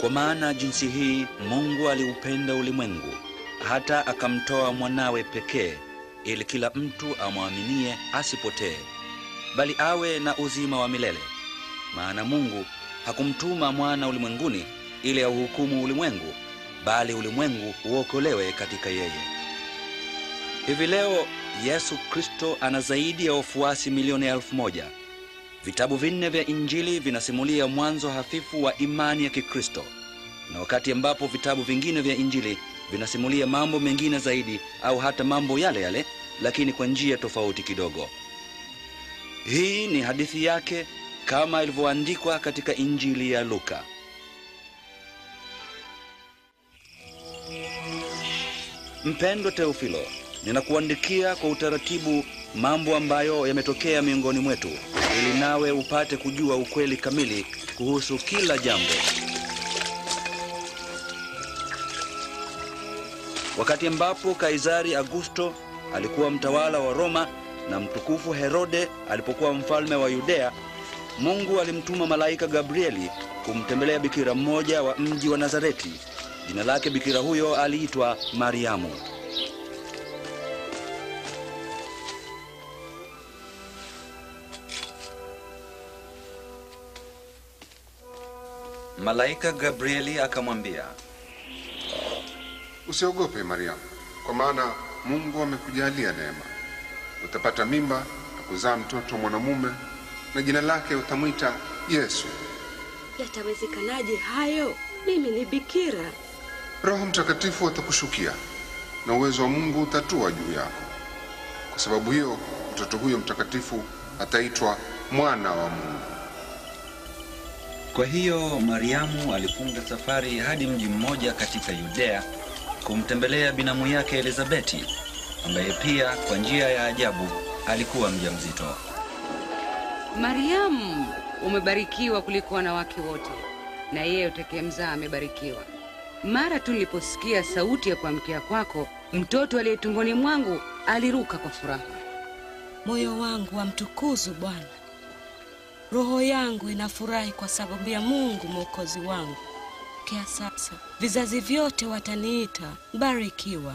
Kwa maana jinsi hii Mungu aliupenda ulimwengu hata akamtoa mwanawe pekee, ili kila mtu amwaminie asipotee, bali awe na uzima wa milele. Maana Mungu hakumtuma mwana ulimwenguni ili auhukumu ulimwengu, bali ulimwengu uokolewe katika yeye. Hivi leo Yesu Kristo ana zaidi ya wafuasi milioni elfu moja. Vitabu vinne vya Injili vinasimulia mwanzo hafifu wa imani ya Kikristo, na wakati ambapo vitabu vingine vya Injili vinasimulia mambo mengine zaidi au hata mambo yale yale, lakini kwa njia tofauti kidogo. Hii ni hadithi yake kama ilivyoandikwa katika Injili ya Luka. Mpendwa Teofilo, ninakuandikia kwa utaratibu mambo ambayo yametokea miongoni mwetu, ili nawe upate kujua ukweli kamili kuhusu kila jambo. Wakati ambapo Kaisari Augusto alikuwa mtawala wa Roma na mtukufu Herode alipokuwa mfalme wa Yudea, Mungu alimtuma malaika Gabrieli kumtembelea bikira mmoja wa mji wa Nazareti. Jina lake bikira huyo aliitwa Mariamu. Malaika Gabrieli akamwambia, Usiogope Mariamu, kwa maana Mungu amekujalia neema. Utapata mimba na kuzaa mtoto mwanamume, na jina lake utamwita Yesu. Yatawezekanaje hayo? Mimi ni bikira. Roho Mtakatifu atakushukia na uwezo wa Mungu utatua juu yako. Kwa sababu hiyo, mtoto huyo mtakatifu ataitwa mwana wa Mungu. Kwa hiyo Mariamu alifunga safari hadi mji mmoja katika Yudea kumtembelea binamu yake Elizabeti, ambaye pia kwa njia ya ajabu alikuwa mjamzito. Mariamu, umebarikiwa kuliko wanawake wote, na yeye utakayemzaa amebarikiwa. Mara tu niliposikia sauti ya kuamkia kwako, mtoto aliye tumboni mwangu aliruka kwa furaha. Moyo wangu wamtukuzu Bwana, roho yangu inafurahi kwa sababu ya Mungu mwokozi wangu. Kia sasa vizazi vyote wataniita mbarikiwa.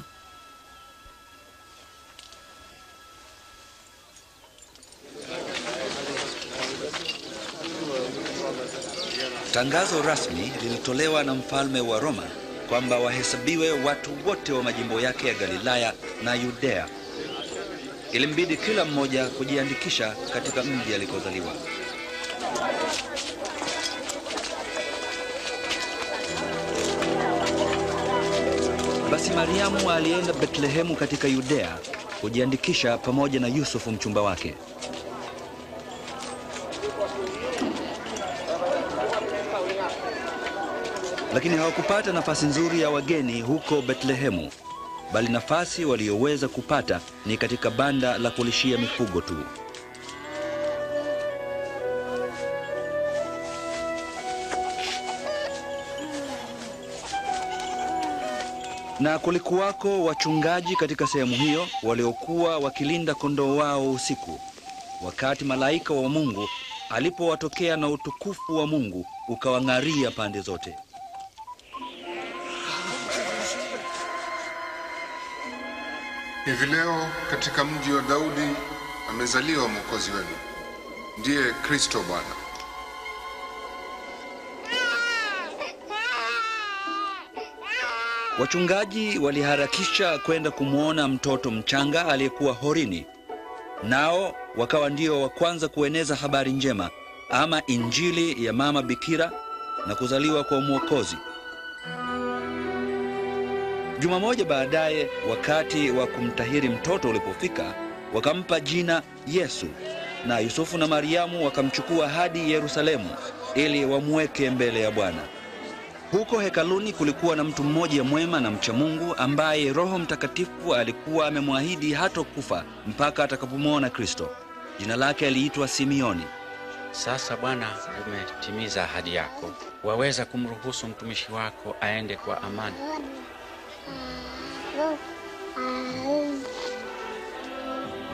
Tangazo rasmi lilitolewa na mfalme wa Roma kwamba wahesabiwe watu wote wa majimbo yake ya Galilaya na Yudea. Ilimbidi kila mmoja kujiandikisha katika mji alikozaliwa. Basi Mariamu alienda Betlehemu katika Yudea kujiandikisha pamoja na Yusufu mchumba wake. Lakini hawakupata nafasi nzuri ya wageni huko Betlehemu, bali nafasi waliyoweza kupata ni katika banda la kulishia mifugo tu. Na kulikuwako wachungaji katika sehemu hiyo waliokuwa wakilinda kondoo wao usiku, wakati malaika wa Mungu alipowatokea na utukufu wa Mungu ukawang'aria pande zote. Hivi leo katika mji wa Daudi amezaliwa mwokozi wenu, ndiye Kristo Bwana. Wachungaji waliharakisha kwenda kumwona mtoto mchanga aliyekuwa horini, nao wakawa ndio wa kwanza kueneza habari njema ama injili ya mama bikira na kuzaliwa kwa Mwokozi. Juma moja baadaye, wakati wa kumtahiri mtoto ulipofika, wakampa jina Yesu, na Yusufu na Mariamu wakamchukua hadi Yerusalemu ili wamweke mbele ya Bwana. Huko hekaluni kulikuwa na mtu mmoja mwema na mcha Mungu ambaye Roho Mtakatifu alikuwa amemwahidi hatokufa mpaka atakapomwona Kristo. Jina lake aliitwa Simioni. Sasa Bwana, umetimiza ahadi yako, waweza kumruhusu mtumishi wako aende kwa amani.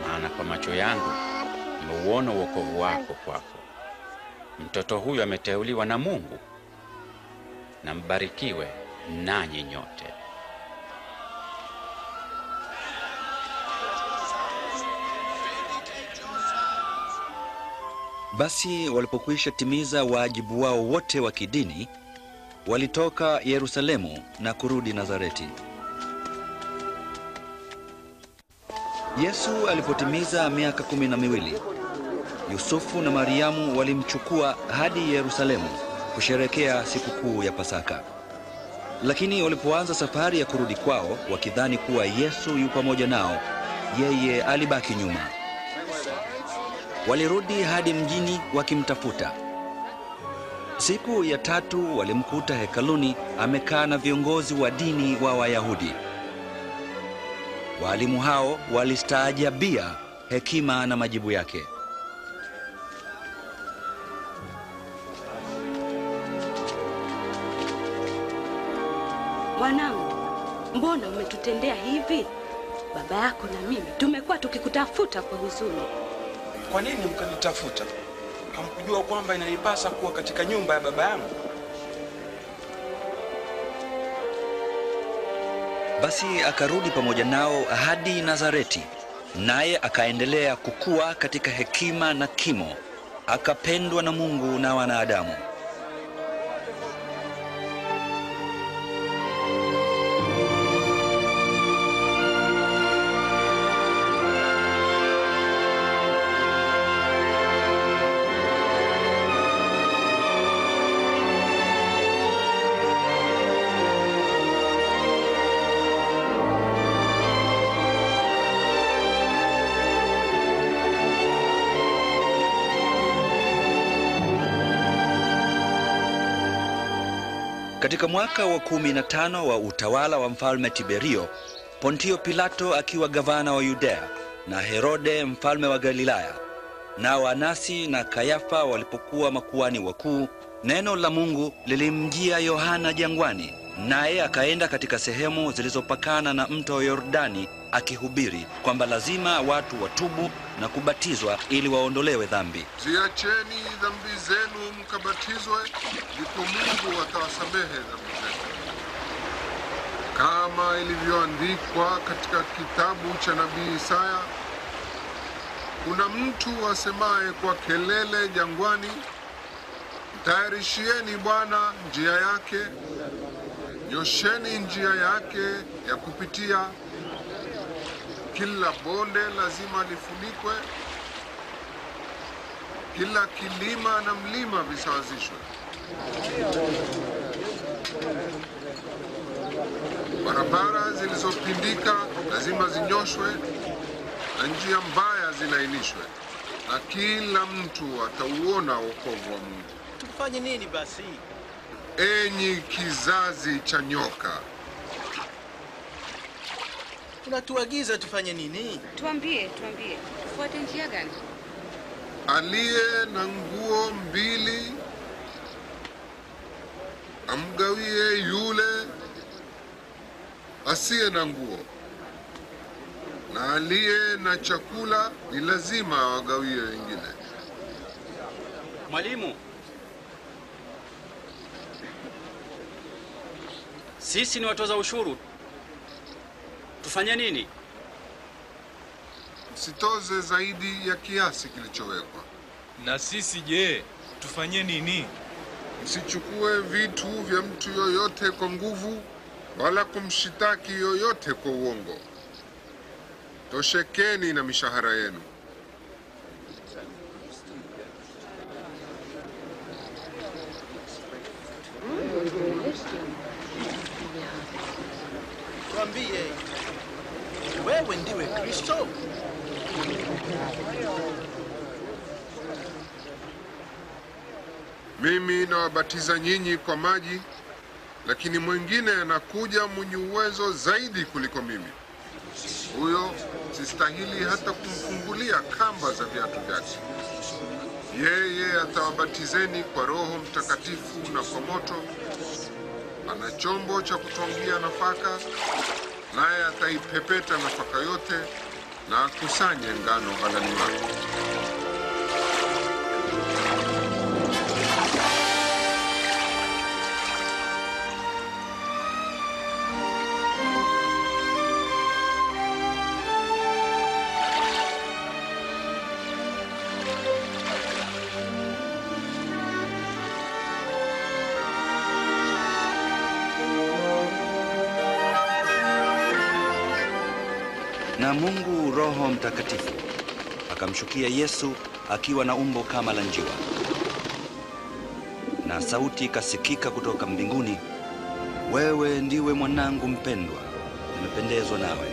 Maana kwa macho yangu nimeuona wokovu wako kwako. Mtoto huyu ameteuliwa na Mungu na mbarikiwe nanyi nyote. Basi walipokwisha timiza wajibu wao wote wa kidini, walitoka Yerusalemu na kurudi Nazareti. Yesu alipotimiza miaka kumi na miwili, Yusufu na Mariamu walimchukua hadi Yerusalemu kusherekea sikukuu ya Pasaka. Lakini walipoanza safari ya kurudi kwao, wakidhani kuwa Yesu yu pamoja nao, yeye alibaki nyuma. Walirudi hadi mjini wakimtafuta. Siku ya tatu walimkuta hekaluni amekaa na viongozi wa dini wa Wayahudi. Waalimu hao walistaajabia hekima na majibu yake. Mwanangu, mbona umetutendea hivi? Baba yako na mimi tumekuwa tukikutafuta kwa huzuni. Kwa nini mkanitafuta? Hamkujua kwamba inanipasa kuwa katika nyumba ya baba yangu? Basi akarudi pamoja nao hadi Nazareti, naye akaendelea kukua katika hekima na kimo, akapendwa na Mungu na wanadamu. Katika mwaka wa kumi na tano wa utawala wa mfalme Tiberio, Pontio Pilato akiwa gavana wa Yudea na Herode mfalme wa Galilaya, nao Anasi na Kayafa walipokuwa makuani wakuu, neno la Mungu lilimjia Yohana jangwani, naye akaenda katika sehemu zilizopakana na mto Yordani akihubiri kwamba lazima watu watubu na kubatizwa ili waondolewe dhambi. Ziacheni dhambi zenu mkabatizwe, ndipo Mungu atawasamehe dhambi zenu, kama ilivyoandikwa katika kitabu cha nabii Isaya, kuna mtu asemaye kwa kelele jangwani, tayarishieni Bwana njia yake, nyosheni njia yake ya kupitia. Kila bonde lazima lifunikwe, kila kilima na mlima visawazishwe. Barabara zilizopindika lazima zinyoshwe na njia mbaya zilainishwe, na kila mtu atauona wokovu wa Mungu. Tufanye nini basi? Enyi kizazi cha nyoka, Unatuagiza tufanye nini? Tuambie, tuambie, tufuate njia gani? aliye na nguo mbili amgawie yule asiye na nguo, na aliye na chakula ni lazima awagawie wengine. Mwalimu, sisi ni watoza ushuru, tufanye nini? Msitoze zaidi ya kiasi kilichowekwa. Na sisi je, tufanye nini? Msichukue vitu vya mtu yoyote kwa nguvu, wala kumshitaki yoyote kwa uongo. Toshekeni na mishahara yenu. Tuambie, wewe ndiwe Kristo? Mimi nawabatiza nyinyi kwa maji, lakini mwingine anakuja mwenye uwezo zaidi kuliko mimi. Huyo sistahili hata kumfungulia kamba za viatu vyake. Yeye atawabatizeni kwa Roho Mtakatifu na kwa moto. Ana chombo cha kutwangia nafaka, naye ataipepeta nafaka yote na akusanye ngano ghalani mwake. Mtakatifu akamshukia Yesu akiwa na umbo kama la njiwa, na sauti ikasikika kutoka mbinguni, wewe ndiwe mwanangu mpendwa, nimependezwa nawe.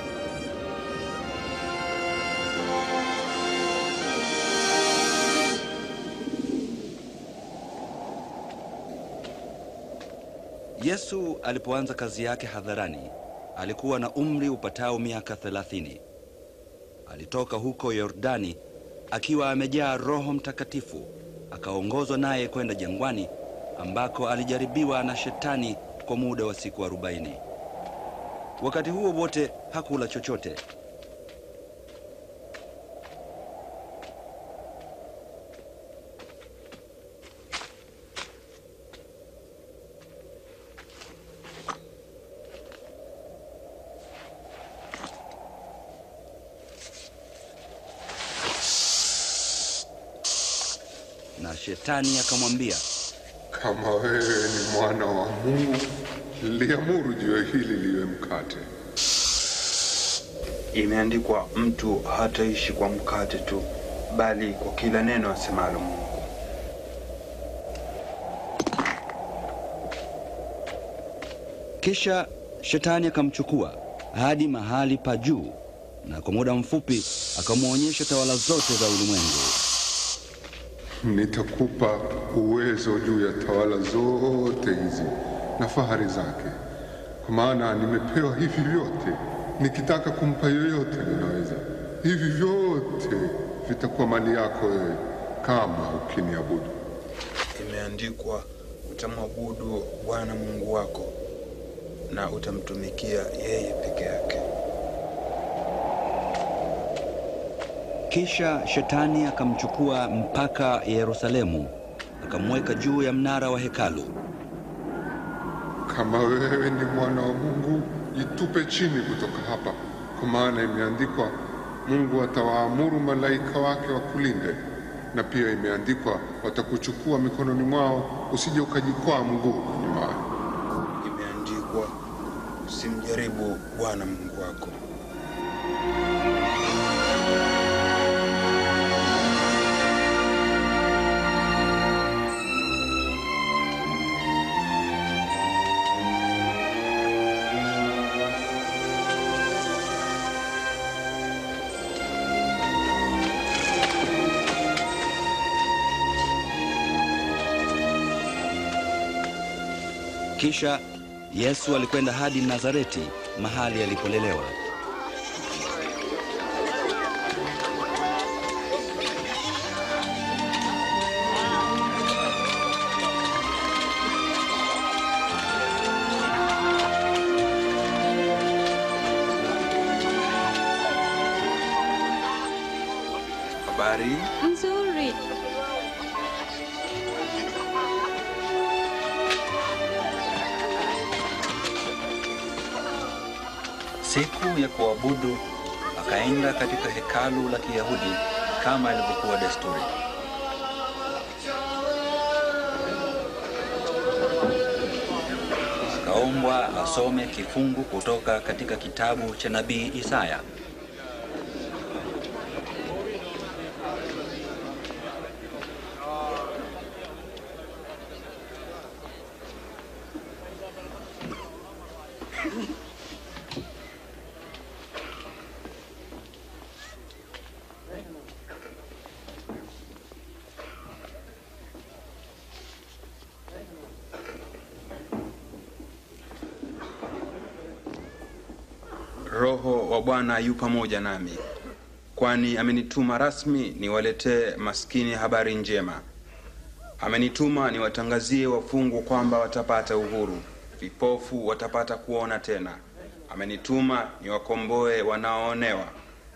Yesu alipoanza kazi yake hadharani alikuwa na umri upatao miaka thelathini. Alitoka huko Yordani akiwa amejaa Roho Mtakatifu, akaongozwa naye kwenda jangwani ambako alijaribiwa na Shetani kwa muda wa siku arobaini. Wakati huo wote hakula chochote. Shetani akamwambia, Kama wewe ni mwana wa Mungu, liamuru jiwe hili liwe mkate. Imeandikwa, mtu hataishi kwa mkate tu, bali kwa kila neno asemalo Mungu. Kisha Shetani akamchukua hadi mahali pa juu, na kwa muda mfupi akamwonyesha tawala zote za ulimwengu. Nitakupa uwezo juu ya tawala zote hizi na fahari zake, kwa maana nimepewa hivi vyote. Nikitaka kumpa yoyote ninaweza. Hivi vyote vitakuwa mali yako wewe, kama ukiniabudu. Imeandikwa, utamwabudu Bwana Mungu wako na utamtumikia yeye peke yake. Kisha Shetani akamchukua mpaka Yerusalemu, akamweka juu ya mnara wa hekalu. Kama wewe ni mwana wa Mungu, jitupe chini kutoka hapa, kwa maana imeandikwa, Mungu atawaamuru malaika wake wakulinde. Na pia imeandikwa, watakuchukua mikononi mwao, usije ukajikwaa mguu kwenye mawe. Imeandikwa, usimjaribu Bwana Mungu wako. Kisha Yesu alikwenda hadi Nazareti, mahali alipolelewa. Katika hekalu la Kiyahudi kama ilivyokuwa desturi. Akaombwa asome kifungu kutoka katika kitabu cha nabii Isaya. Roho wa Bwana yu pamoja nami, kwani amenituma rasmi niwaletee maskini habari njema. Amenituma niwatangazie wafungwa kwamba watapata uhuru, vipofu watapata kuona tena. Amenituma niwakomboe wanaoonewa,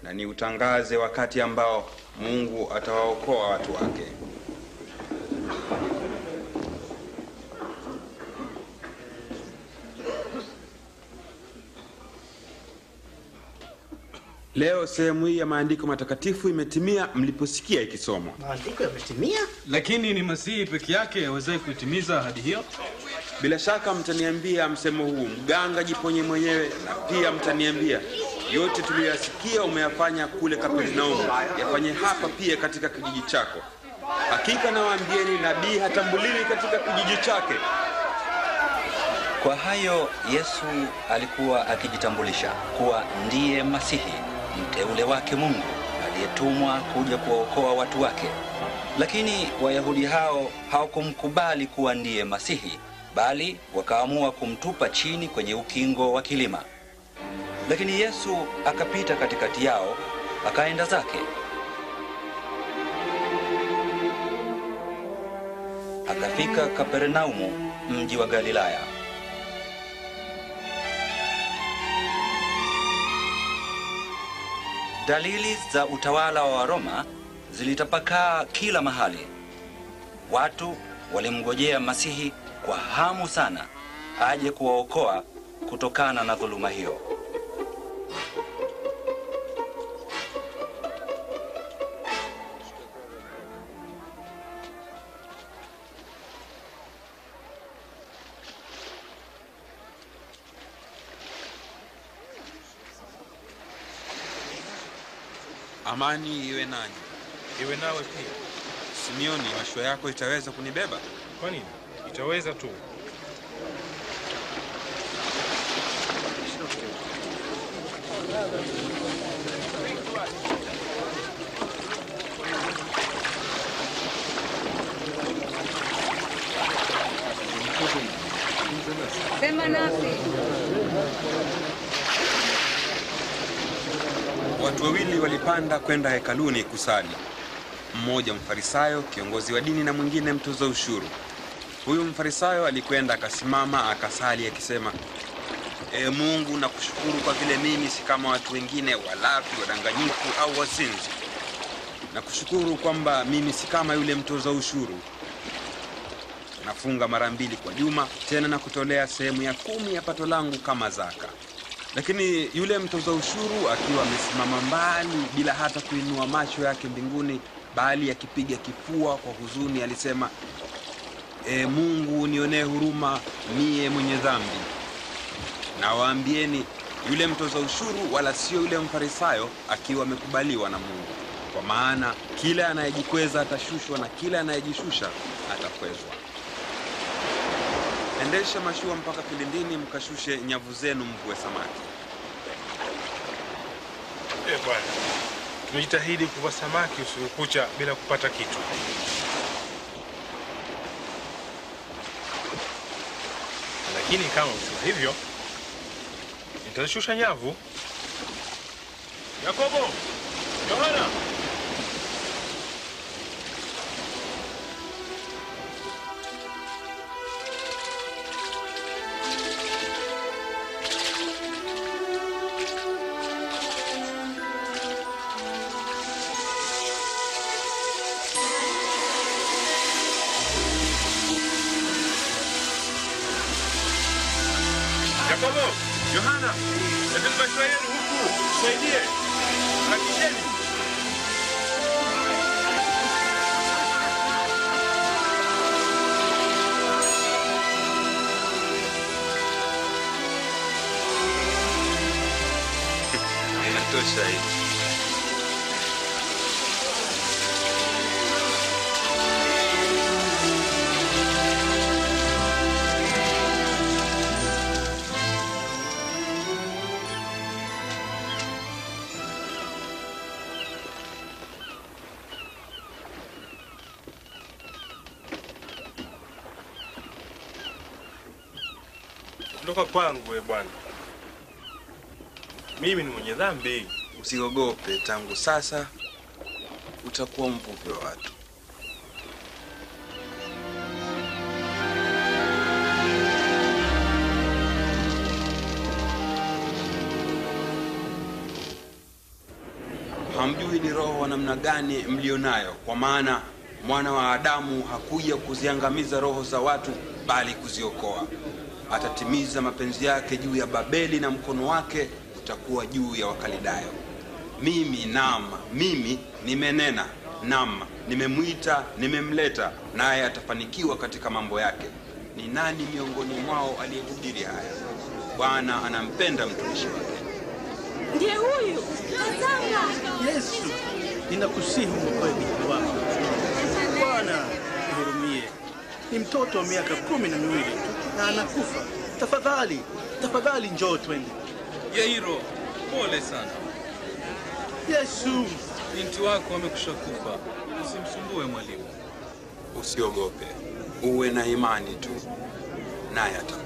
na niutangaze wakati ambao Mungu atawaokoa watu wake. Leo sehemu hii ya maandiko matakatifu imetimia mliposikia ikisomwa. Maandiko yametimia? Lakini ni Masihi peke yake awezaye kuitimiza ahadi hiyo. Bila shaka mtaniambia msemo huu, mganga jiponye mwenyewe, na pia mtaniambia yote tuliyoyasikia umeyafanya kule Kapernaumu, yafanye hapa pia katika kijiji chako. Hakika nawaambieni, nabii hatambuliwi katika kijiji chake. Kwa hayo Yesu alikuwa akijitambulisha kuwa ndiye Masihi, mteule wake Mungu aliyetumwa kuja kuwaokoa watu wake. Lakini Wayahudi hao hawakumkubali kuwa ndiye Masihi, bali wakaamua kumtupa chini kwenye ukingo wa kilima. Lakini Yesu akapita katikati yao, akaenda zake. Akafika Kapernaumu, mji wa Galilaya. Dalili za utawala wa Waroma zilitapakaa kila mahali. Watu walimngojea Masihi kwa hamu sana aje kuwaokoa kutokana na dhuluma hiyo. Amani iwe nanyi. Iwe nawe pia. Simioni, mashua yako itaweza kunibeba? Kwa nini? Itaweza tu. Sema nasi. Watu wawili walipanda kwenda hekaluni kusali, mmoja mfarisayo, kiongozi wa dini, na mwingine mtoza ushuru. Huyu mfarisayo alikwenda akasimama akasali akisema, e Mungu, nakushukuru kwa vile mimi si kama watu wengine, walafi, wadanganyifu au wazinzi. Nakushukuru kwamba mimi si kama yule mtoza ushuru. Nafunga mara mbili kwa juma, tena na kutolea sehemu ya kumi ya pato langu kama zaka. Lakini yule mtoza ushuru akiwa amesimama mbali bila hata kuinua macho yake mbinguni, bali akipiga kifua kwa huzuni, alisema e, Mungu nionee huruma, mie mwenye dhambi. Na waambieni, yule mtoza ushuru wala sio yule mfarisayo akiwa amekubaliwa na Mungu, kwa maana kila anayejikweza atashushwa na kila anayejishusha atakwezwa. Endesha mashua mpaka kilindini, mkashushe nyavu zenu, mvue samaki. Eh, bwana. Tumejitahidi kuvua samaki usiku kucha bila kupata kitu. Lakini kama usema hivyo, nitashusha nyavu. Yakobo, Yohana, kwangu we bwana. Mimi ni mwenye dhambi. Usiogope, tangu sasa utakuwa mvuvi wa watu. Hamjui ni roho wa namna gani mlionayo, kwa maana mwana wa Adamu hakuja kuziangamiza roho za watu, bali kuziokoa. Atatimiza mapenzi yake juu ya Babeli, na mkono wake utakuwa juu ya Wakalidayo. Mimi nama, mimi nimenena, nama nimemwita, nimemleta, naye atafanikiwa katika mambo yake. Ni nani miongoni mwao aliyehubiri haya? Bwana anampenda mtumishi wake. Ndiye huyu, tazama. Yesu, ninakusihi mwokoe binti wako. Bwana, nihurumie. Ni mtoto wa miaka kumi na miwili tu na anakufa. Tafadhali, tafadhali njoo twende. Yairo, pole sana. Yesu, Binti wako amekusha kufa. Usimsumbue mwalimu. Usiogope, uwe na imani tu, naye atapona.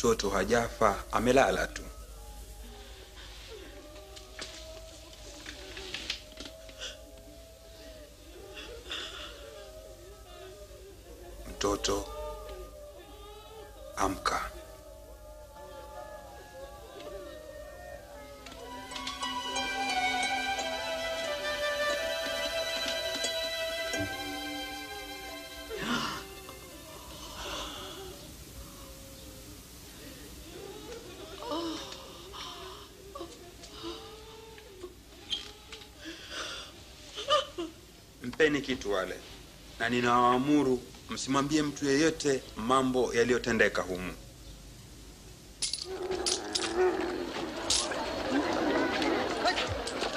Mtoto hajafa, amelala tu. Kitu wale, na ninawaamuru msimwambie mtu yeyote mambo yaliyotendeka humu.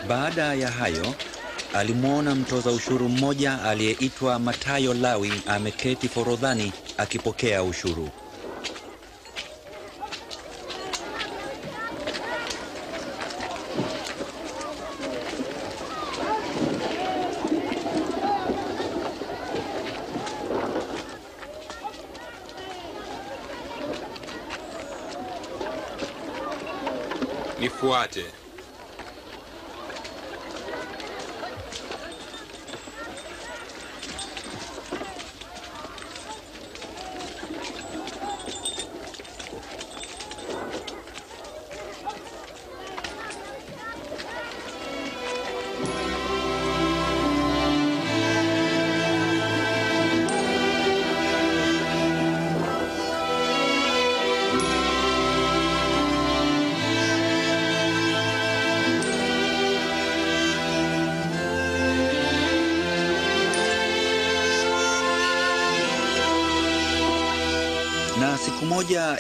Baada ya hayo alimwona mtoza ushuru mmoja aliyeitwa Matayo Lawi ameketi forodhani akipokea ushuru. content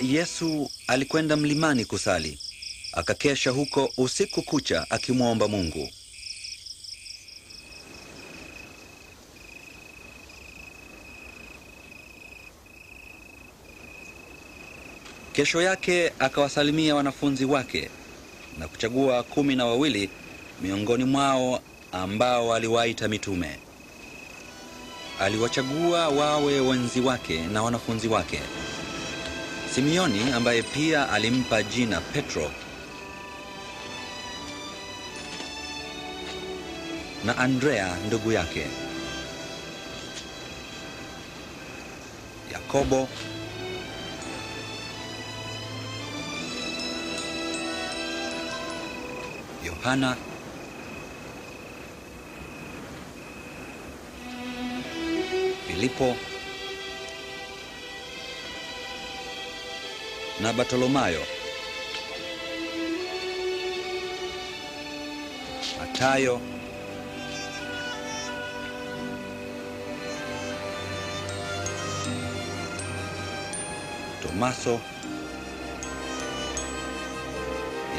Yesu alikwenda mlimani kusali, akakesha huko usiku kucha akimwomba Mungu. Kesho yake akawasalimia wanafunzi wake na kuchagua kumi na wawili miongoni mwao ambao aliwaita mitume. Aliwachagua wawe wenzi wake na wanafunzi wake. Simeoni ambaye pia alimpa jina Petro. Na Andrea ndugu yake, Yakobo, Yohana, Filipo na Bartolomayo, Matayo, Tomaso,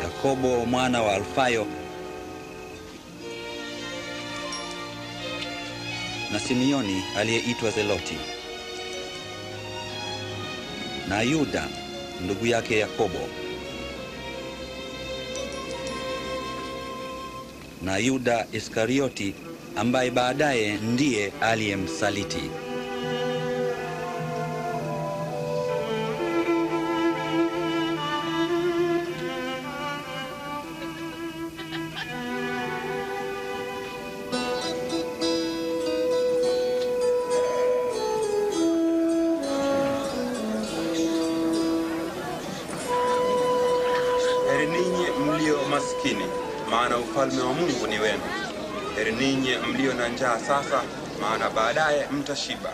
Yakobo mwana wa Alfayo. Na Simioni aliyeitwa Zeloti. Na Yuda ndugu yake Yakobo na Yuda Iskarioti ambaye baadaye ndiye aliyemsaliti. Ufalme wa Mungu ni wenu. Heri ninyi mlio na njaa sasa, maana baadaye mtashiba.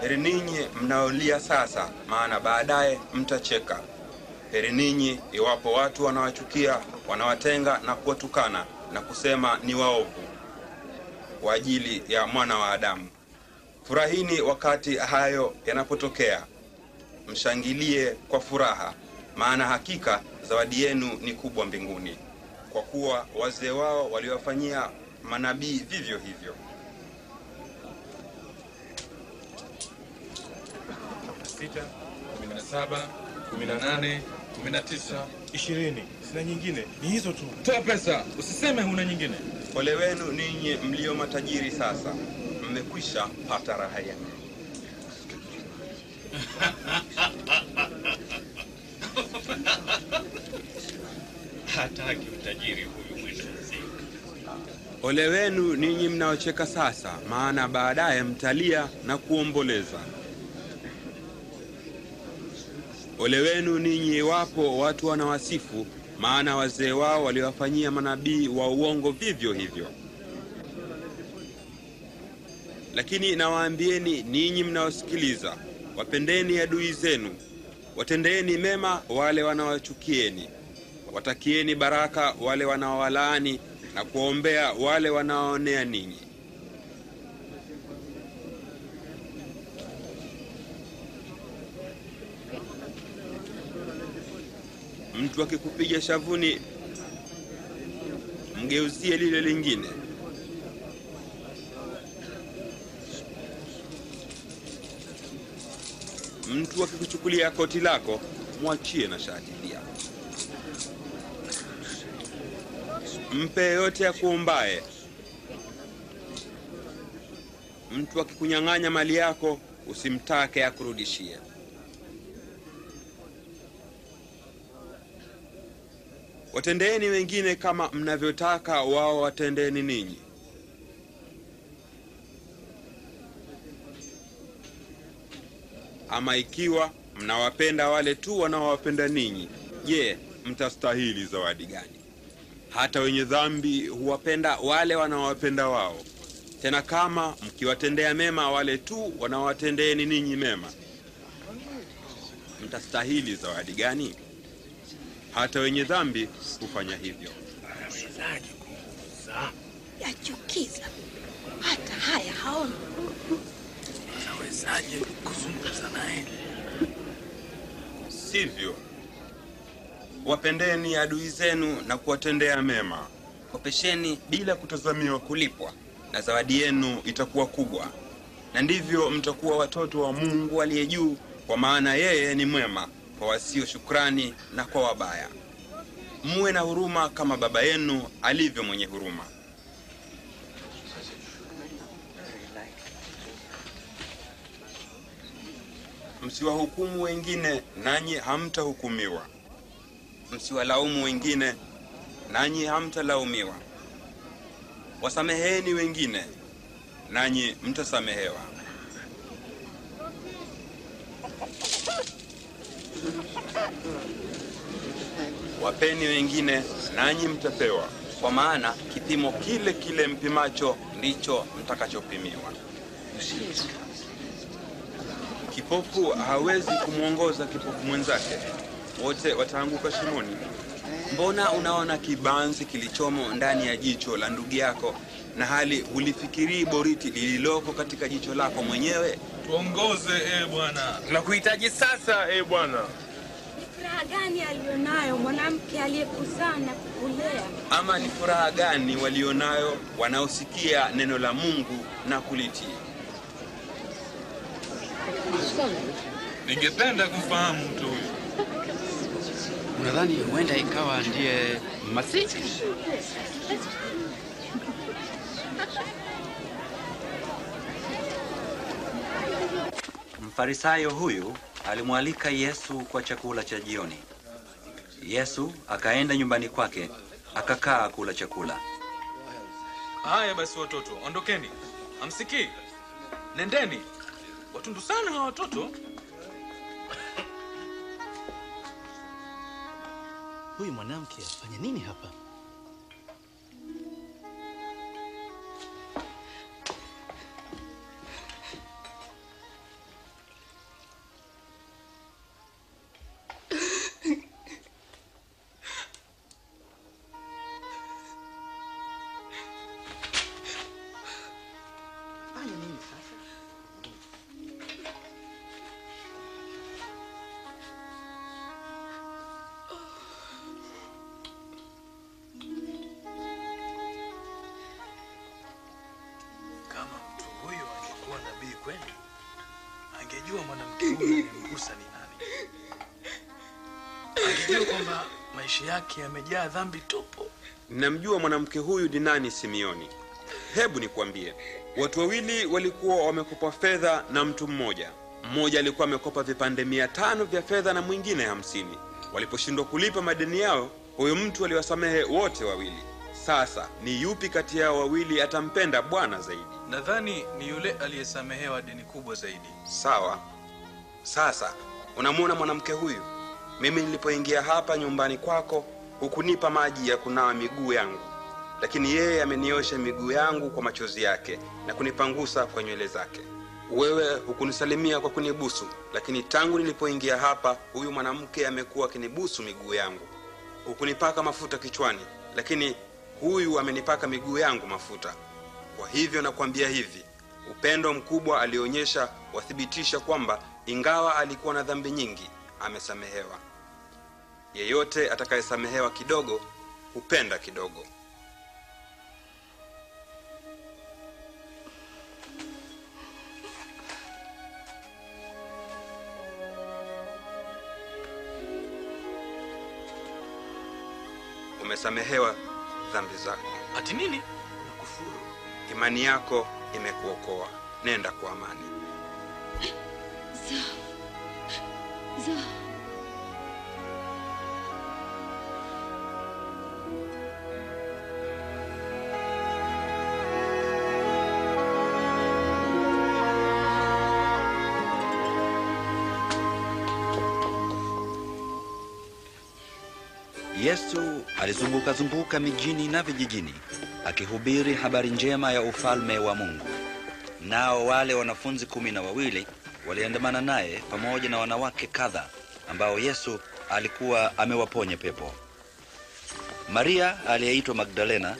Heri ninyi mnaolia sasa, maana baadaye mtacheka. Heri ninyi iwapo watu wanawachukia, wanawatenga na kuwatukana na kusema ni waovu kwa ajili ya mwana wa Adamu. Furahini wakati hayo yanapotokea, mshangilie kwa furaha, maana hakika zawadi yenu ni kubwa mbinguni, kwa kuwa wazee wao waliwafanyia manabii vivyo hivyo. sita, kumi na saba, kumi na nane, kumi na tisa, ishirini. Sina nyingine, ni hizo tu. Toa pesa, usiseme huna nyingine. Ole wenu ninyi mlio matajiri sasa, mmekwisha pata raha yenu. Hataki utajiri huyu mwendawazimu. Ole wenu ninyi mnaocheka sasa, maana baadaye mtalia na kuomboleza. Ole wenu ninyi iwapo watu wanawasifu, maana wazee wao waliwafanyia manabii wa uongo vivyo hivyo. Lakini nawaambieni ninyi mnaosikiliza, wapendeni adui zenu, watendeeni mema wale wanaowachukieni, watakieni baraka wale wanaowalaani, na kuombea wale wanaoonea ninyi. Mtu akikupiga shavuni, mgeuzie lile lingine. Mtu akikuchukulia koti lako, mwachie na shati pia. Mpe yote ya kuombaye. Mtu akikunyang'anya mali yako, usimtake akurudishie. Watendeeni wengine kama mnavyotaka wao watendeni ninyi. Ama ikiwa mnawapenda wale tu wanaowapenda ninyi, je, mtastahili zawadi gani? Hata wenye dhambi huwapenda wale wanaowapenda wao. Tena kama mkiwatendea mema wale tu wanaowatendeeni ninyi mema, mtastahili zawadi gani? Hata wenye dhambi hufanya hivyo. Yachukiza, hata haya haoni. Nawezaje kuzungumza naye? Sivyo, wapendeni adui zenu na kuwatendea mema, kopesheni bila kutazamiwa kulipwa, na zawadi yenu itakuwa kubwa, na ndivyo mtakuwa watoto wa Mungu aliye juu, kwa maana yeye ni mwema kwa wasio shukrani na kwa wabaya. Muwe na huruma kama Baba yenu alivyo mwenye huruma. Msiwahukumu wengine, nanyi hamtahukumiwa. Msiwalaumu wengine, nanyi hamtalaumiwa. Wasameheni wengine, nanyi mtasamehewa. Wapeni wengine, nanyi mtapewa, kwa maana kipimo kile kile mpimacho ndicho mtakachopimiwa. Kipofu hawezi kumwongoza kipofu mwenzake, wote wataanguka shimoni. Mbona unaona kibanzi kilichomo ndani ya jicho la ndugu yako, na hali hulifikirii boriti lililoko katika jicho lako mwenyewe? Tuongoze e Bwana, nakuhitaji sasa e Bwana. Furaha gani aliyonayo mwanamke aliyekusana na kukulea? Ama ni furaha gani walionayo wanaosikia neno la Mungu na kulitii? Ningependa kufahamu mtu huyu. Unadhani huenda ikawa ndiye Masihi? Mfarisayo huyu alimwalika Yesu kwa chakula cha jioni. Yesu akaenda nyumbani kwake akakaa kula chakula. Haya basi, watoto ondokeni, hamsikii? Nendeni, watundu sana hawa watoto. Huyu mwanamke afanya nini hapa? Maisha yake yamejaa dhambi tupu. Namjua mwanamke huyu ni nani, Simioni. Hebu nikwambie, watu wawili walikuwa wamekopa fedha na mtu mmoja. Mmoja alikuwa amekopa vipande mia tano vya fedha na mwingine hamsini. Waliposhindwa kulipa madeni yao, huyo mtu aliwasamehe wote wawili. Sasa ni yupi kati yao wawili atampenda Bwana zaidi? Nadhani ni yule aliyesamehewa deni kubwa zaidi. Sawa. Sasa unamwona mwanamke huyu? Mimi nilipoingia hapa nyumbani kwako, hukunipa maji ya kunawa miguu yangu, lakini yeye ameniosha miguu yangu kwa machozi yake na kunipangusa kwa nywele zake. Wewe hukunisalimia kwa kunibusu, lakini tangu nilipoingia hapa, huyu mwanamke amekuwa akinibusu miguu yangu. Hukunipaka mafuta kichwani, lakini huyu amenipaka miguu yangu mafuta. Kwa hivyo nakwambia hivi, upendo mkubwa alionyesha wathibitisha kwamba ingawa alikuwa na dhambi nyingi, amesamehewa. Yeyote atakayesamehewa kidogo hupenda kidogo. Umesamehewa dhambi zako. Ati nini? Nakufuru. Imani yako imekuokoa. Nenda kwa amani. Za. Za. Alizunguka zunguka mijini na vijijini akihubiri habari njema ya ufalme wa Mungu. Nao wale wanafunzi kumi na wawili waliandamana naye pamoja na wanawake kadha ambao Yesu alikuwa amewaponya pepo. Maria aliyeitwa Magdalena,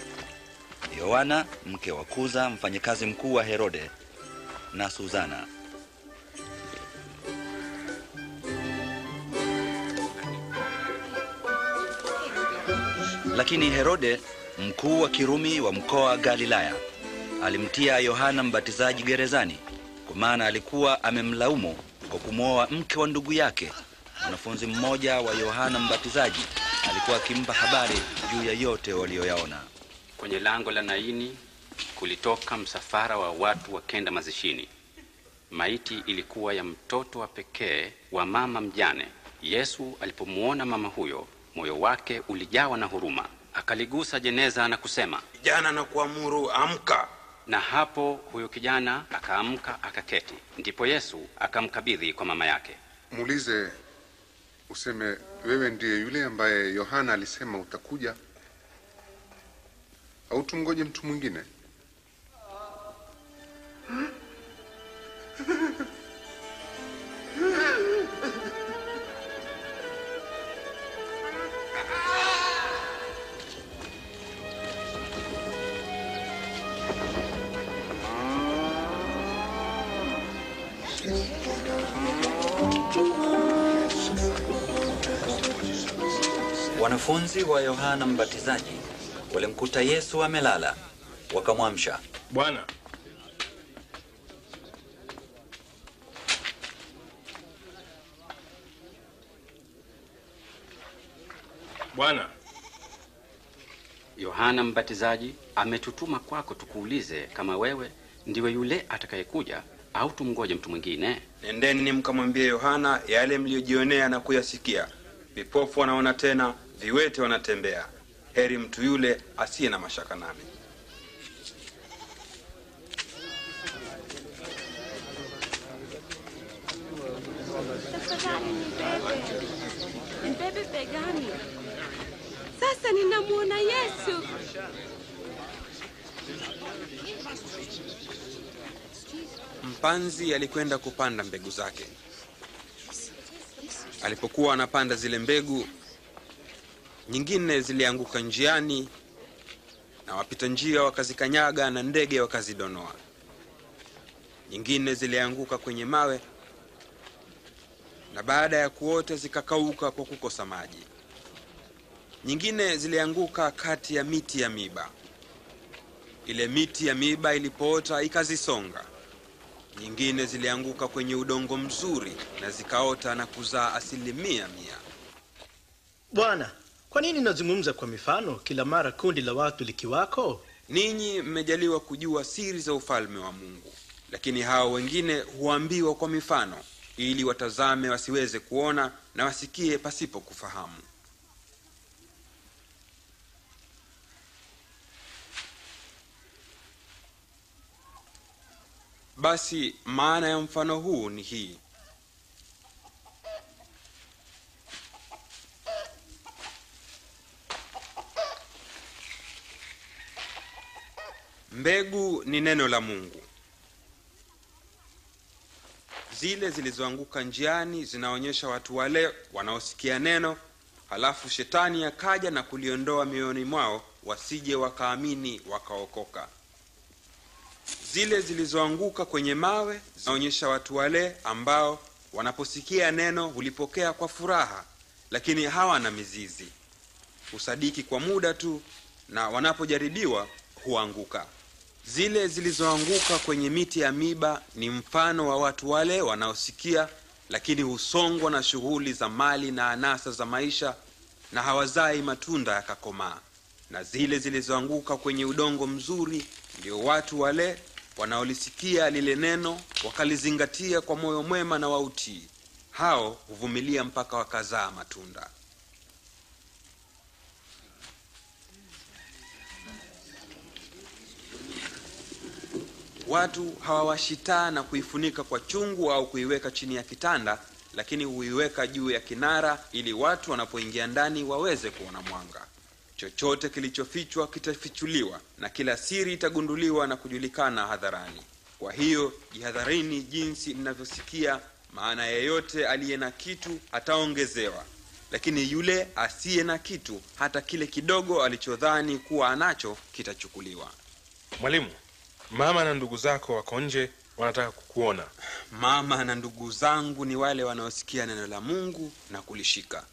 Yohana mke wa Kuza mfanyakazi mkuu wa Herode na Suzana. Lakini Herode mkuu wa Kirumi wa mkoa wa Galilaya alimtia Yohana Mbatizaji gerezani kwa maana alikuwa amemlaumu kwa kumwoa mke wa ndugu yake. Mwanafunzi mmoja wa Yohana Mbatizaji alikuwa akimpa habari juu ya yote walioyaona. Kwenye lango la Naini kulitoka msafara wa watu wakenda mazishini. Maiti ilikuwa ya mtoto wa pekee wa mama mjane. Yesu alipomwona mama huyo, moyo wake ulijawa na huruma, akaligusa jeneza na kusema, Kijana na kuamuru amka. na hapo huyo kijana akaamka akaketi. Ndipo Yesu akamkabidhi kwa mama yake. Muulize, useme wewe ndiye yule ambaye Yohana alisema utakuja, au tumngoje mtu mwingine? Wanafunzi wa Yohana Mbatizaji walimkuta Yesu amelala, wakamwamsha. Bwana, Bwana, Yohana Mbatizaji ametutuma kwako tukuulize kama wewe ndiwe yule atakayekuja au tumngoje mtu mwingine? Nendeni ni mkamwambie Yohana yale mliyojionea na kuyasikia: vipofu wanaona tena, viwete wanatembea. Heri mtu yule asiye na mashaka nami. Nibebe, begani. Sasa ninamwona Yesu. Mpanzi alikwenda kupanda mbegu zake. Alipokuwa anapanda zile mbegu, nyingine zilianguka njiani, na wapita njia wakazikanyaga na ndege wakazidonoa. Nyingine zilianguka kwenye mawe, na baada ya kuota zikakauka kwa kukosa maji. Nyingine zilianguka kati ya miti ya miba. Ile miti ya miba ilipoota ikazisonga. Nyingine zilianguka kwenye udongo mzuri na zikaota na kuzaa asilimia mia. Bwana, kwa nini nazungumza kwa mifano kila mara kundi la watu likiwako? Ninyi mmejaliwa kujua siri za ufalme wa Mungu, lakini hao wengine huambiwa kwa mifano, ili watazame wasiweze kuona na wasikie pasipo kufahamu. Basi maana ya mfano huu ni hii: mbegu ni neno la Mungu. Zile zilizoanguka njiani zinaonyesha watu wale wanaosikia neno, halafu shetani akaja na kuliondoa mioyoni mwao, wasije wakaamini wakaokoka. Zile zilizoanguka kwenye mawe zinaonyesha watu wale ambao wanaposikia neno hulipokea kwa furaha, lakini hawana mizizi, husadiki kwa muda tu, na wanapojaribiwa huanguka. Zile zilizoanguka kwenye miti ya miba ni mfano wa watu wale wanaosikia, lakini husongwa na shughuli za mali na anasa za maisha, na hawazai matunda yakakomaa. Na zile zilizoanguka kwenye udongo mzuri ndio watu wale wanaolisikia lile neno wakalizingatia kwa moyo mwema na wautii. Hao huvumilia mpaka wakazaa matunda. Watu hawawashitaa na kuifunika kwa chungu au kuiweka chini ya kitanda, lakini huiweka juu ya kinara, ili watu wanapoingia ndani waweze kuona mwanga. Chochote kilichofichwa kitafichuliwa, na kila siri itagunduliwa na kujulikana hadharani. Kwa hiyo jihadharini jinsi mnavyosikia, maana yeyote aliye na kitu ataongezewa, lakini yule asiye na kitu, hata kile kidogo alichodhani kuwa anacho kitachukuliwa. Mwalimu, mama na ndugu zako wako nje, wanataka kukuona. Mama na ndugu zangu ni wale wanaosikia neno la Mungu na kulishika.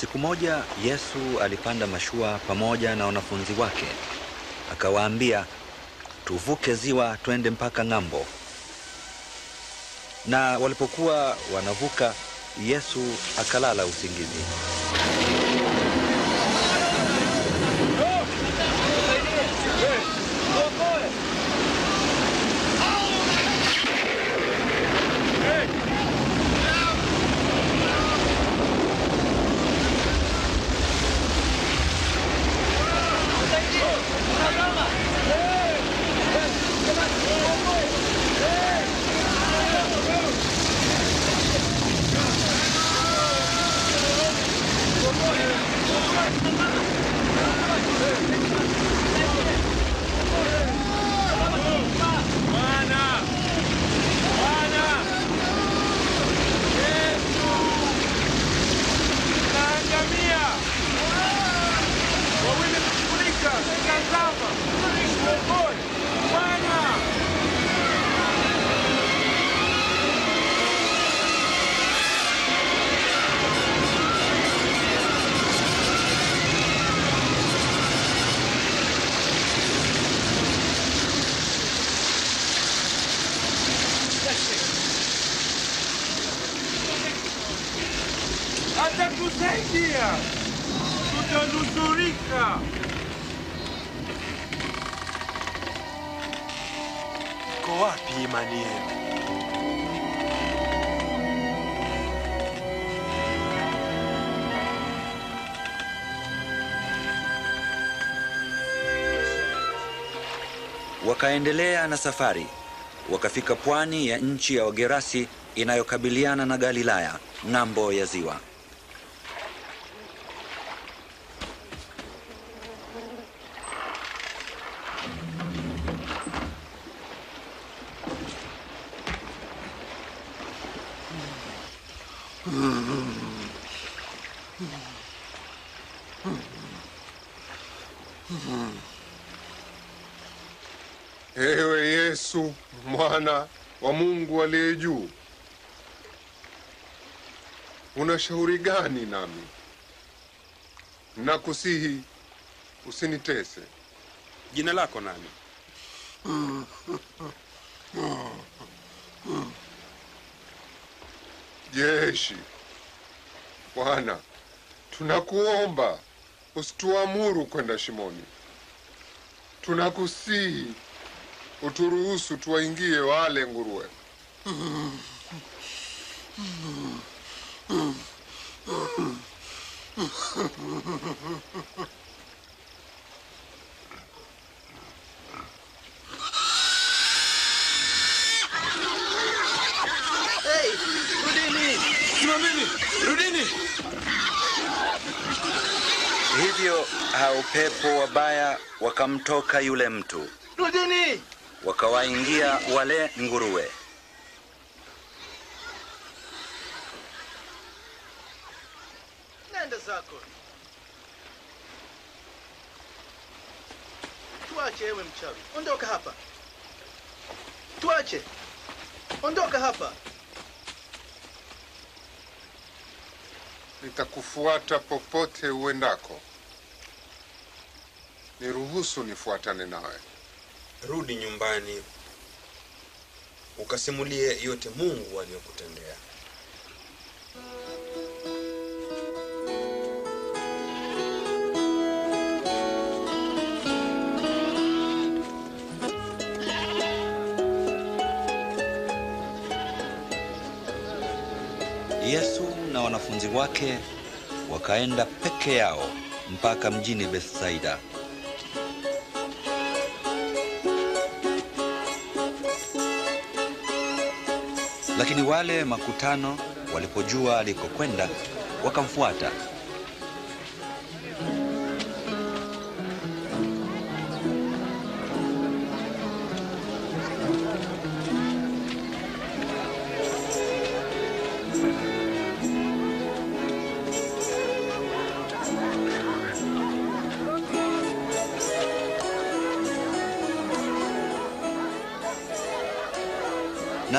Siku moja Yesu alipanda mashua pamoja na wanafunzi wake, akawaambia, tuvuke ziwa twende mpaka ng'ambo. Na walipokuwa wanavuka, Yesu akalala usingizi. Wakaendelea na safari, wakafika pwani ya nchi ya Wagerasi inayokabiliana na Galilaya ng'ambo ya ziwa. Una shauri gani nami? Nakusihi usinitese. Jina lako nani? Jeshi, Bwana, tunakuomba usituamuru kwenda shimoni. Tunakusihi uturuhusu tuwaingie wale nguruwe. Hivyo hao pepo wabaya wakamtoka yule mtu, Rudini! wakawaingia wale nguruwe. Nenda zako. Tuache ewe mchawi. Ondoka hapa. Tuache. Ondoka hapa. Nitakufuata popote uendako. Niruhusu nifuatane nawe. Rudi nyumbani ukasimulie yote Mungu aliyokutendea. Wanafunzi wake wakaenda peke yao mpaka mjini Bethsaida. Lakini wale makutano walipojua alikokwenda, wakamfuata.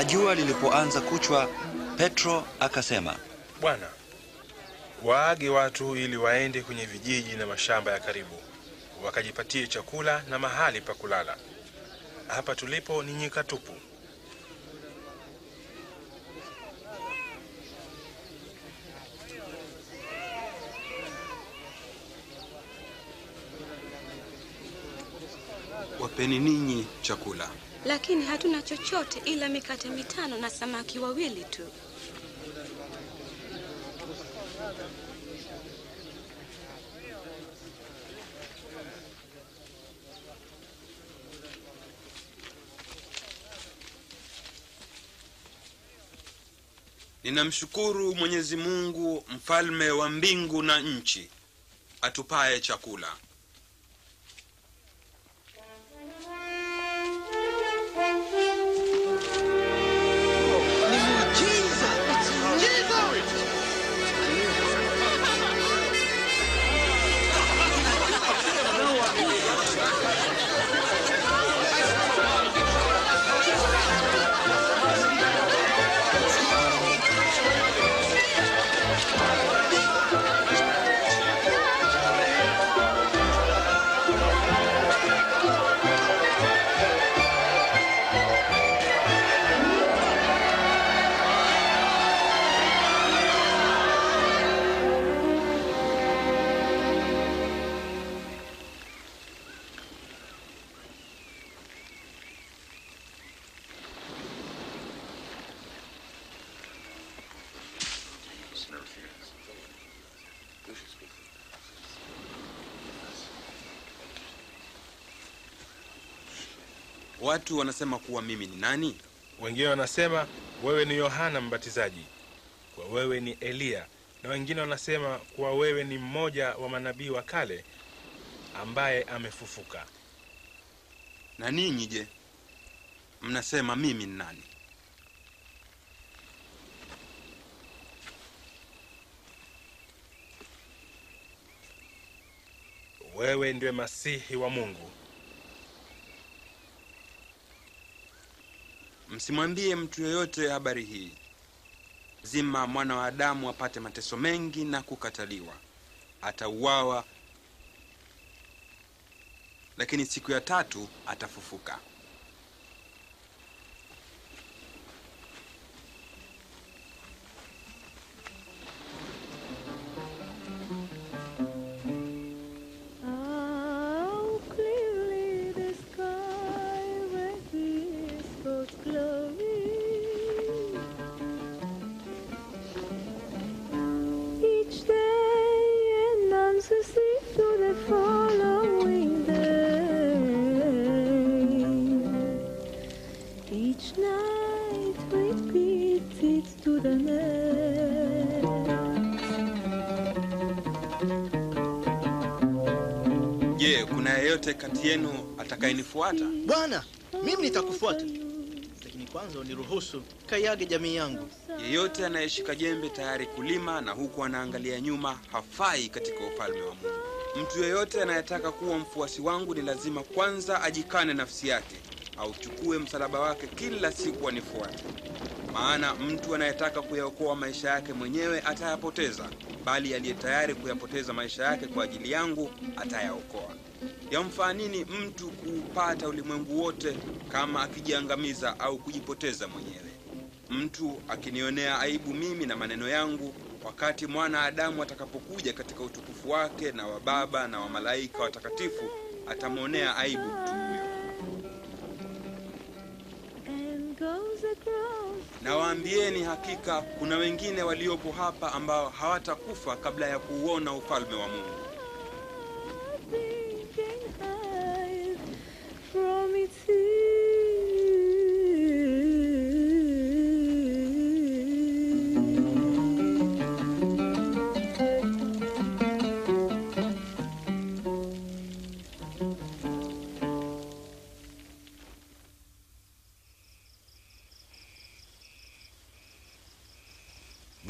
Jua lilipoanza kuchwa, Petro akasema, Bwana, waage watu ili waende kwenye vijiji na mashamba ya karibu, wakajipatie chakula na mahali pa kulala. Hapa tulipo ni nyika tupu. Wapeni ninyi chakula. lakini hatuna chochote ila mikate mitano na samaki wawili tu. Ninamshukuru Mwenyezi Mungu, mfalme wa mbingu na nchi, atupaye chakula. Watu wanasema kuwa mimi ni nani? Wengine wanasema wewe ni Yohana Mbatizaji, kwa wewe ni Eliya, na wengine wanasema kuwa wewe ni mmoja wa manabii wa kale ambaye amefufuka. Na ninyi je, mnasema mimi ni nani? Wewe ndiwe Masihi wa Mungu. Msimwambie mtu yoyote habari hii. Zima mwana wa Adamu apate mateso mengi na kukataliwa, atauawa, lakini siku ya tatu atafufuka. Atakayenifuata? Bwana, mimi nitakufuata, lakini kwanza uniruhusu kayage jamii yangu. Yeyote anayeshika jembe tayari kulima na huku anaangalia nyuma hafai katika ufalme wa Mungu. Mtu yeyote anayetaka kuwa mfuasi wangu ni lazima kwanza ajikane nafsi yake, auchukue msalaba wake kila siku anifuate. Maana mtu anayetaka kuyaokoa maisha yake mwenyewe atayapoteza, bali aliye tayari kuyapoteza maisha yake kwa ajili yangu atayaokoa. Yamfaa nini mtu kuupata ulimwengu wote kama akijiangamiza au kujipoteza mwenyewe? Mtu akinionea aibu mimi na maneno yangu, wakati mwana Adamu atakapokuja katika utukufu wake na wa Baba na wa malaika watakatifu, atamwonea aibu mtu Nawaambieni hakika kuna wengine waliopo hapa ambao hawatakufa kabla ya kuuona ufalme wa Mungu.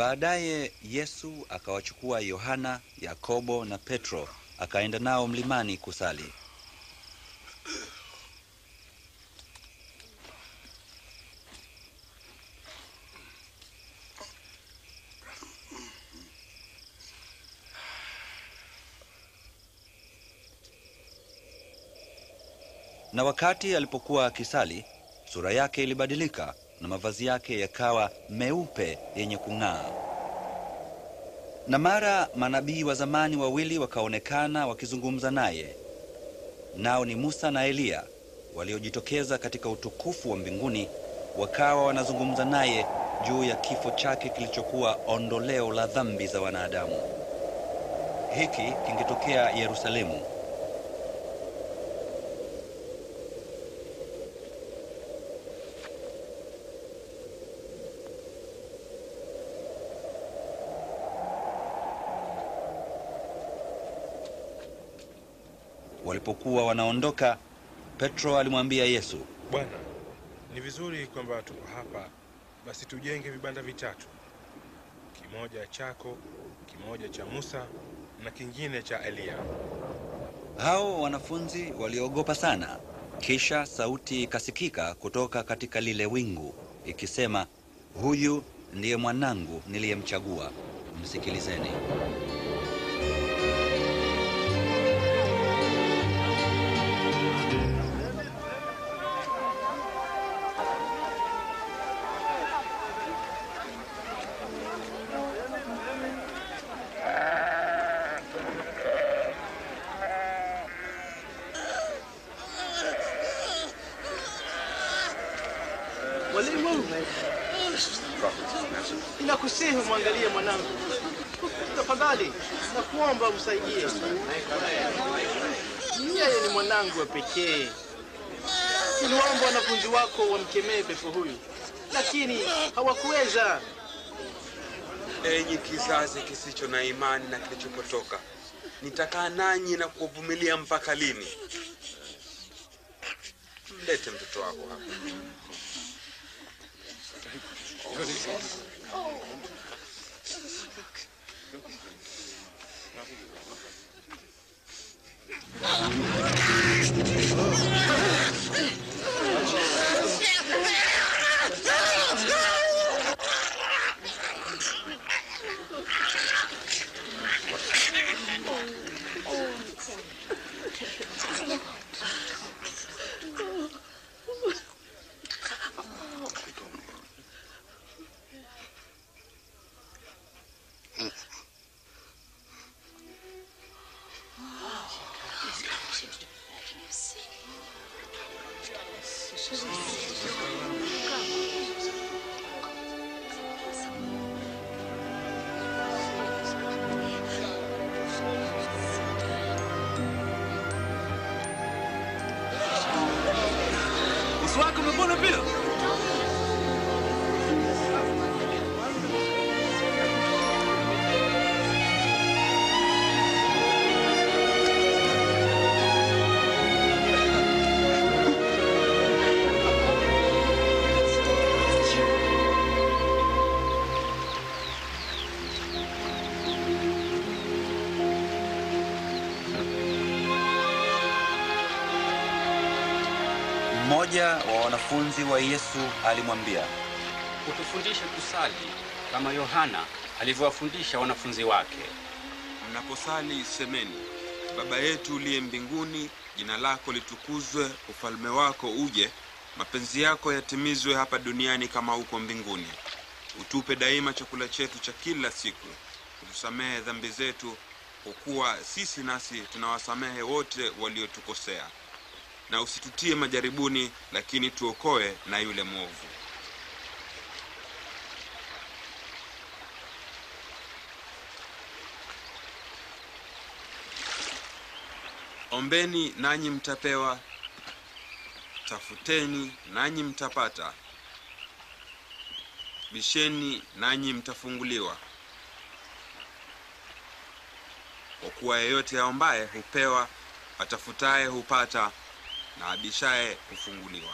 Baadaye Yesu akawachukua Yohana, Yakobo na Petro akaenda nao mlimani kusali. Na wakati alipokuwa akisali, sura yake ilibadilika na mavazi yake yakawa meupe yenye kung'aa. Na mara manabii wa zamani wawili wakaonekana wakizungumza naye, nao ni Musa na Eliya waliojitokeza katika utukufu wa mbinguni, wakawa wanazungumza naye juu ya kifo chake kilichokuwa ondoleo la dhambi za wanadamu. Hiki kingetokea Yerusalemu. Walipokuwa wanaondoka, Petro alimwambia Yesu, Bwana, ni vizuri kwamba tuko hapa, basi tujenge vibanda vitatu, kimoja chako, kimoja cha Musa na kingine cha Eliya. Hao wanafunzi waliogopa sana. Kisha sauti ikasikika kutoka katika lile wingu ikisema, huyu ndiye mwanangu niliyemchagua, msikilizeni. Wako wamkemee pepo huyu, lakini hawakuweza. Enyi kizazi kisicho na imani na kilichopotoka, nitakaa nanyi na kuvumilia mpaka lini? Mlete mtoto wako hapa. Uso wa wanafunzi wa Yesu alimwambia, Utufundishe kusali kama Yohana alivyowafundisha wanafunzi wake. Mnaposali semeni, Baba yetu uliye mbinguni, jina lako litukuzwe, ufalme wako uje, mapenzi yako yatimizwe hapa duniani kama huko mbinguni. Utupe daima chakula chetu cha kila siku, utusamehe dhambi zetu, kwa kuwa sisi nasi tunawasamehe wote waliotukosea, na usitutie majaribuni, lakini tuokoe na yule mwovu. Ombeni nanyi mtapewa, tafuteni nanyi mtapata, bisheni nanyi mtafunguliwa. Kwa kuwa yeyote aombaye hupewa, atafutaye hupata, na abishaye hufunguliwa.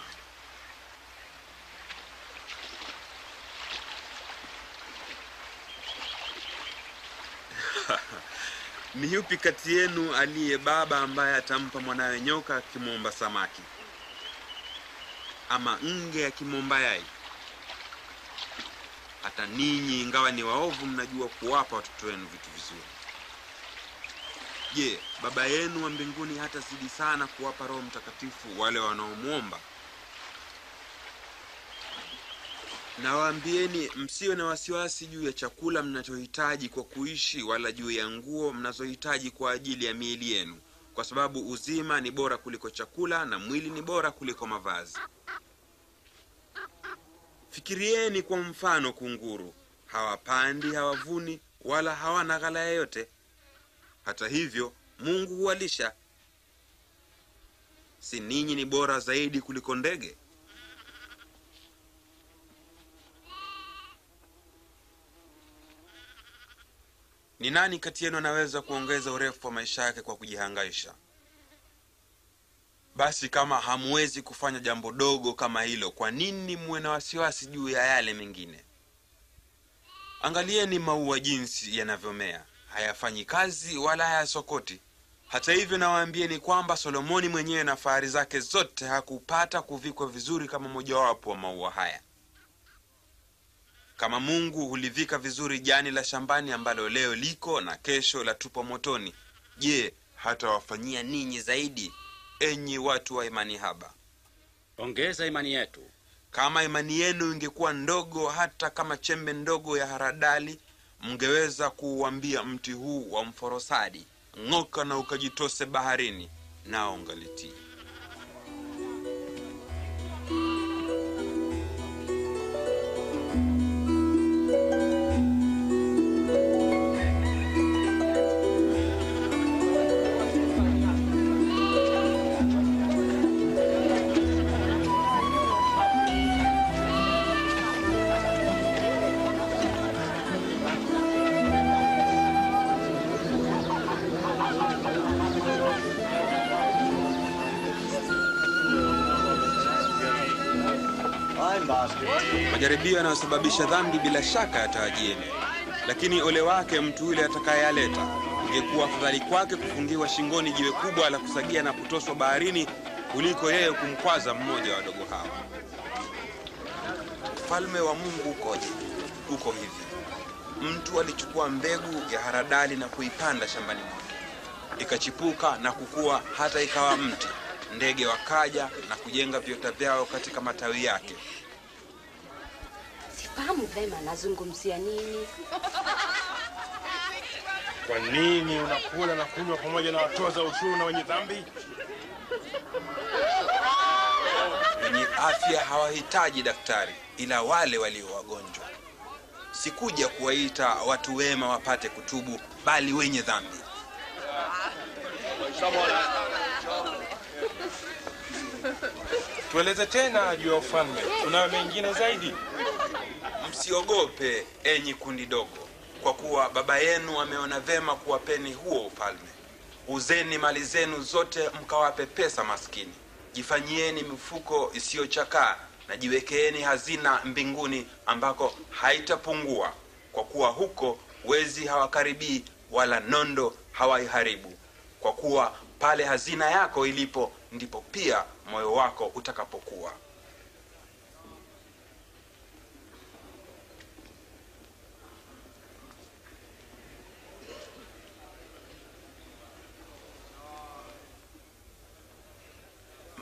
Ni yupi kati yenu aliye baba ambaye atampa mwanawe nyoka akimwomba samaki, ama nge akimwomba yai? Hata ninyi ingawa ni waovu, mnajua kuwapa watoto wenu vitu vizuri. Je, baba yenu wa mbinguni hata zidi sana kuwapa Roho Mtakatifu wale wanaomwomba? Nawaambieni, msiwe na wasiwasi juu ya chakula mnachohitaji kwa kuishi, wala juu ya nguo mnazohitaji kwa ajili ya miili yenu, kwa sababu uzima ni bora kuliko chakula na mwili ni bora kuliko mavazi. Fikirieni kwa mfano kunguru, hawapandi, hawavuni, wala hawana ghala yoyote, hata hivyo Mungu huwalisha. Si ninyi ni bora zaidi kuliko ndege? Ni nani kati yenu anaweza kuongeza urefu wa maisha yake kwa kujihangaisha? Basi kama hamwezi kufanya jambo dogo kama hilo, kwa nini muwe na wasiwasi juu ya yale mengine? Angalieni maua jinsi yanavyomea, hayafanyi kazi wala hayasokoti. Hata hivyo nawaambieni kwamba Solomoni mwenyewe na fahari zake zote hakupata kuvikwa vizuri kama mojawapo wa maua haya. Kama Mungu hulivika vizuri jani la shambani ambalo leo liko na kesho la tupwa motoni, je, hatawafanyia ninyi zaidi, enyi watu wa imani haba? Ongeza imani yetu. Kama imani yenu ingekuwa ndogo hata kama chembe ndogo ya haradali, mngeweza kuuambia mti huu wa mforosadi, ng'oka na ukajitose baharini, nao ungalitii. Yanayosababisha dhambi bila shaka yatawajieni, lakini ole wake mtu yule atakayeyaleta. Ingekuwa afadhali kwake kufungiwa shingoni jiwe kubwa la kusagia na kutoswa baharini kuliko yeye kumkwaza mmoja wa wadogo hawa. Ufalme wa Mungu ukoje? Uko hivi: mtu alichukua mbegu ya haradali na kuipanda shambani mwake, ikachipuka na kukua hata ikawa mti. Ndege wakaja na kujenga viota vyao katika matawi yake. Sifahamu vema anazungumzia nini. Kwa nini unakula na kunywa pamoja na watoza ushuru na wenye dhambi? Wenye afya hawahitaji daktari, ila wale walio wagonjwa. Sikuja kuwaita watu wema wapate kutubu, bali wenye dhambi. Tueleze tena juu ya ufalme. tunayo mengine zaidi? Msiogope enyi kundi dogo, kwa kuwa Baba yenu ameona vema kuwapeni huo ufalme. Uzeni mali zenu zote mkawape pesa maskini. Jifanyieni mifuko isiyochakaa na jiwekeeni hazina mbinguni, ambako haitapungua, kwa kuwa huko wezi hawakaribii wala nondo hawaiharibu. Kwa kuwa pale hazina yako ilipo, ndipo pia moyo wako utakapokuwa.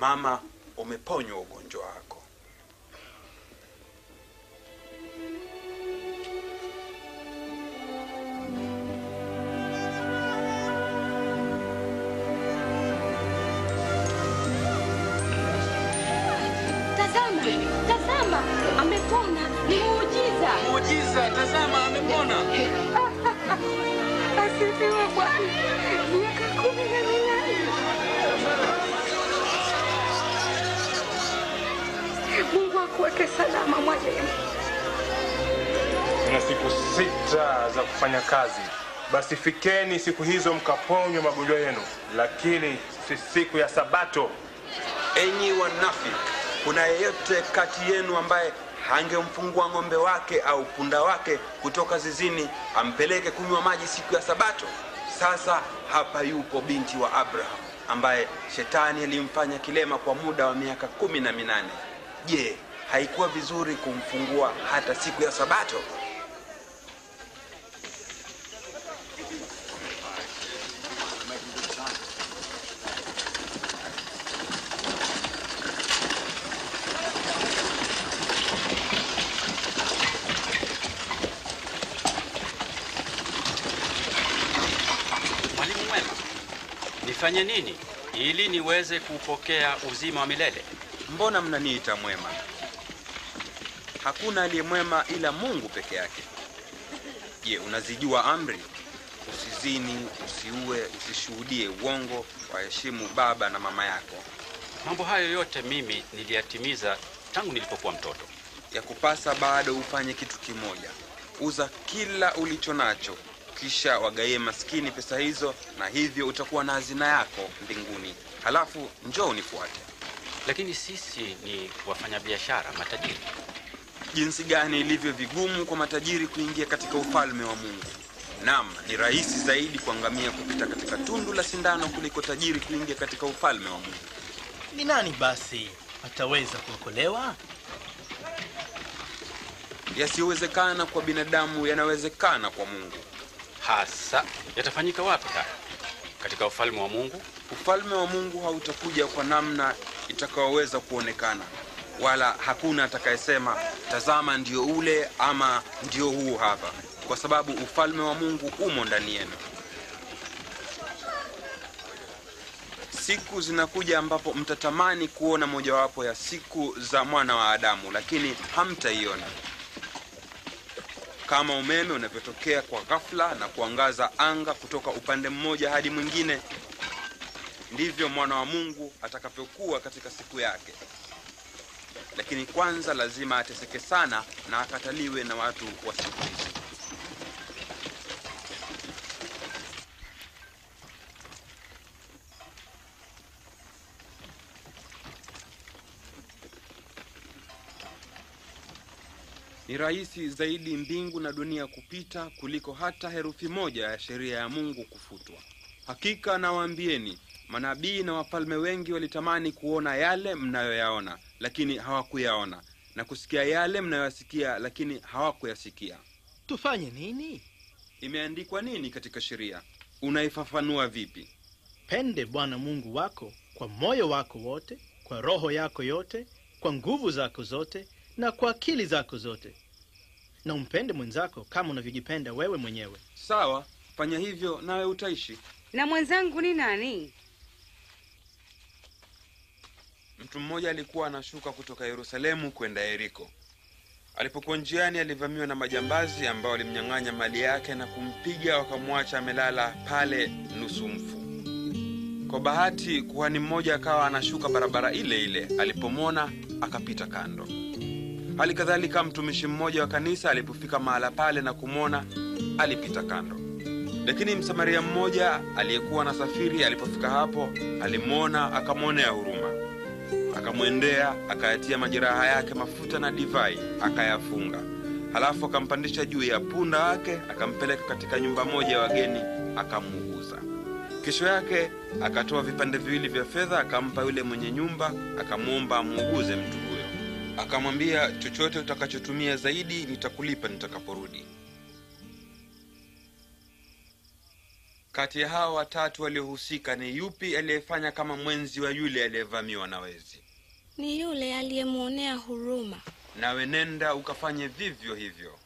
Mama, umeponywa ugonjwa wako. Tazama, tazama, amepona. Ni muujiza. Muujiza, tazama amepona. Asifiwe Bwana. Mungu akuweke salama mwalimu. Kuna siku sita za kufanya kazi, basi fikeni siku hizo mkaponywa magonjwa yenu, lakini si siku ya Sabato. Enyi wanafiki, kuna yeyote kati yenu ambaye angemfungua ng'ombe wake au punda wake kutoka zizini ampeleke kunywa maji siku ya Sabato? Sasa hapa yupo binti wa Abraham ambaye shetani alimfanya kilema kwa muda wa miaka kumi na minane. Je, haikuwa vizuri kumfungua hata siku ya Sabato? Nifanye nini ili niweze kupokea uzima wa milele? Mbona mnaniita mwema? Hakuna aliye mwema ila Mungu peke yake. Je, unazijua amri? Usizini, usiue, usishuhudie uongo, waheshimu baba na mama yako. Mambo hayo yote mimi niliyatimiza tangu nilipokuwa mtoto. Ya kupasa bado ufanye kitu kimoja: uza kila ulicho nacho, kisha wagaie maskini pesa hizo, na hivyo utakuwa na hazina yako mbinguni. Halafu njoo unifuate. Lakini sisi ni wafanyabiashara matajiri. Jinsi gani ilivyo vigumu kwa matajiri kuingia katika ufalme wa Mungu! Naam, ni rahisi zaidi kwa ngamia kupita katika tundu la sindano kuliko tajiri kuingia katika ufalme wa Mungu. Ni nani basi ataweza kuokolewa? Yasiyowezekana kwa binadamu yanawezekana kwa Mungu. Hasa yatafanyika wapi haya? Katika ufalme wa Mungu? Ufalme wa Mungu hautakuja kwa namna itakayoweza kuonekana, wala hakuna atakayesema tazama, ndio ule ama ndio huu hapa, kwa sababu ufalme wa Mungu umo ndani yenu. Siku zinakuja ambapo mtatamani kuona mojawapo ya siku za mwana wa Adamu, lakini hamtaiona. Kama umeme unavyotokea kwa ghafla na kuangaza anga kutoka upande mmoja hadi mwingine, ndivyo mwana wa Mungu atakavyokuwa katika siku yake. Lakini kwanza lazima ateseke sana na akataliwe na watu wa siku hizi. Ni rahisi zaidi mbingu na dunia kupita kuliko hata herufi moja ya sheria ya Mungu kufutwa. Hakika nawaambieni, manabii na wafalme wengi walitamani kuona yale mnayoyaona, lakini hawakuyaona, na kusikia yale mnayoyasikia, lakini hawakuyasikia. Tufanye nini? Imeandikwa nini katika sheria? Unaifafanua vipi? Pende Bwana Mungu wako kwa moyo wako wote, kwa roho yako yote, kwa nguvu zako zote na kwa akili zako zote, na umpende mwenzako kama unavyojipenda wewe mwenyewe. Sawa, fanya hivyo nawe utaishi. Na mwenzangu ni nani? Mtu mmoja alikuwa anashuka kutoka Yerusalemu kwenda Yeriko. Alipokuwa njiani, alivamiwa na majambazi ambao walimnyang'anya mali yake na kumpiga, wakamwacha amelala pale nusu mfu. Kwa bahati, kuhani mmoja akawa anashuka barabara ile ile. Alipomwona akapita kando. Hali kadhalika mtumishi mmoja wa kanisa alipofika mahala pale na kumwona, alipita kando. Lakini msamaria mmoja aliyekuwa na safiri alipofika hapo, alimwona akamwonea huruma, akamwendea akayatia majeraha yake mafuta na divai, akayafunga. Halafu akampandisha juu ya punda wake, akampeleka katika nyumba moja ya wageni, akamuuguza. Kesho yake akatoa vipande viwili vya fedha, akampa yule mwenye nyumba, akamwomba amuuguze mtu huyo. Akamwambia, chochote utakachotumia zaidi nitakulipa nitakaporudi. Kati ya hawa watatu waliohusika, ni yupi aliyefanya kama mwenzi wa yule aliyevamiwa na wezi? Ni yule aliyemwonea huruma. Nawe nenda ukafanye vivyo hivyo.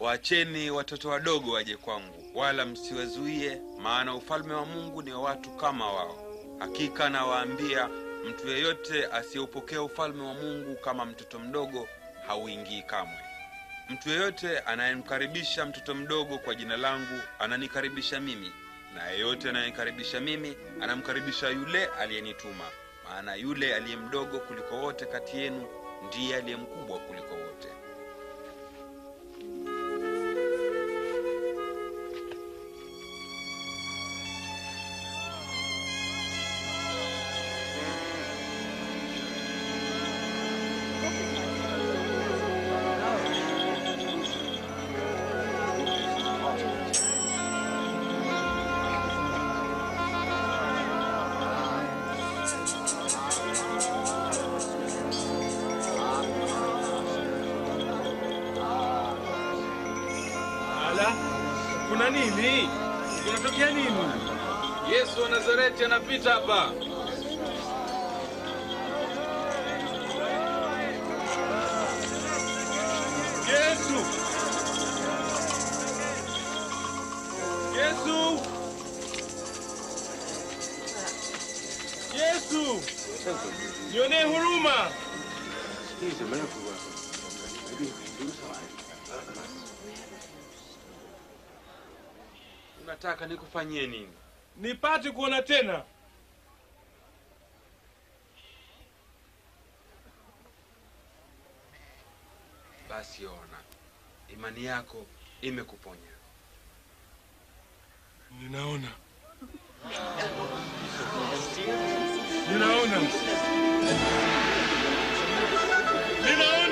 Waacheni watoto wadogo waje kwangu, wala msiwazuie, maana ufalme wa Mungu ni wa watu kama wao. Hakika nawaambia, mtu yeyote asiyeupokea ufalme wa Mungu kama mtoto mdogo hauingii kamwe. Mtu yeyote anayemkaribisha mtoto mdogo kwa jina langu ananikaribisha mimi, na yeyote anayenikaribisha mimi anamkaribisha yule aliyenituma. Maana yule aliye mdogo kuliko wote kati yenu ndiye aliye mkubwa kuliko Anapita hapa. Yesu! Yesu! Yesu! Nionee huruma! Unataka nikufanyie nini? Nipate kuona tena. Basi ona, imani yako imekuponya. Ninaona. Ninaona. Ninaona.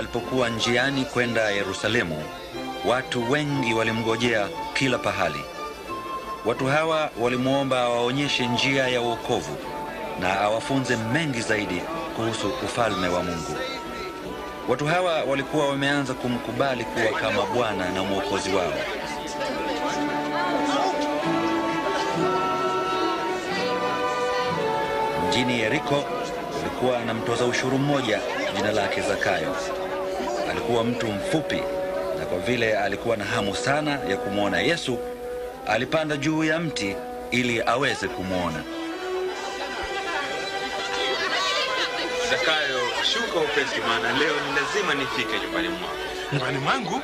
Alipokuwa njiani kwenda Yerusalemu, watu wengi walimngojea kila pahali. Watu hawa walimwomba awaonyeshe njia ya wokovu na awafunze mengi zaidi kuhusu ufalme wa Mungu. Watu hawa walikuwa wameanza kumkubali kuwa kama Bwana na Mwokozi wao. Mjini Yeriko kulikuwa na mtoza ushuru mmoja jina lake Zakayo. Alikuwa mtu mfupi, na kwa vile alikuwa na hamu sana ya kumwona Yesu, alipanda juu ya mti ili aweze kumwona. Zakayo, shuka upesi, maana leo ni lazima nifike nyumbani mwako. Nyumbani mwangu?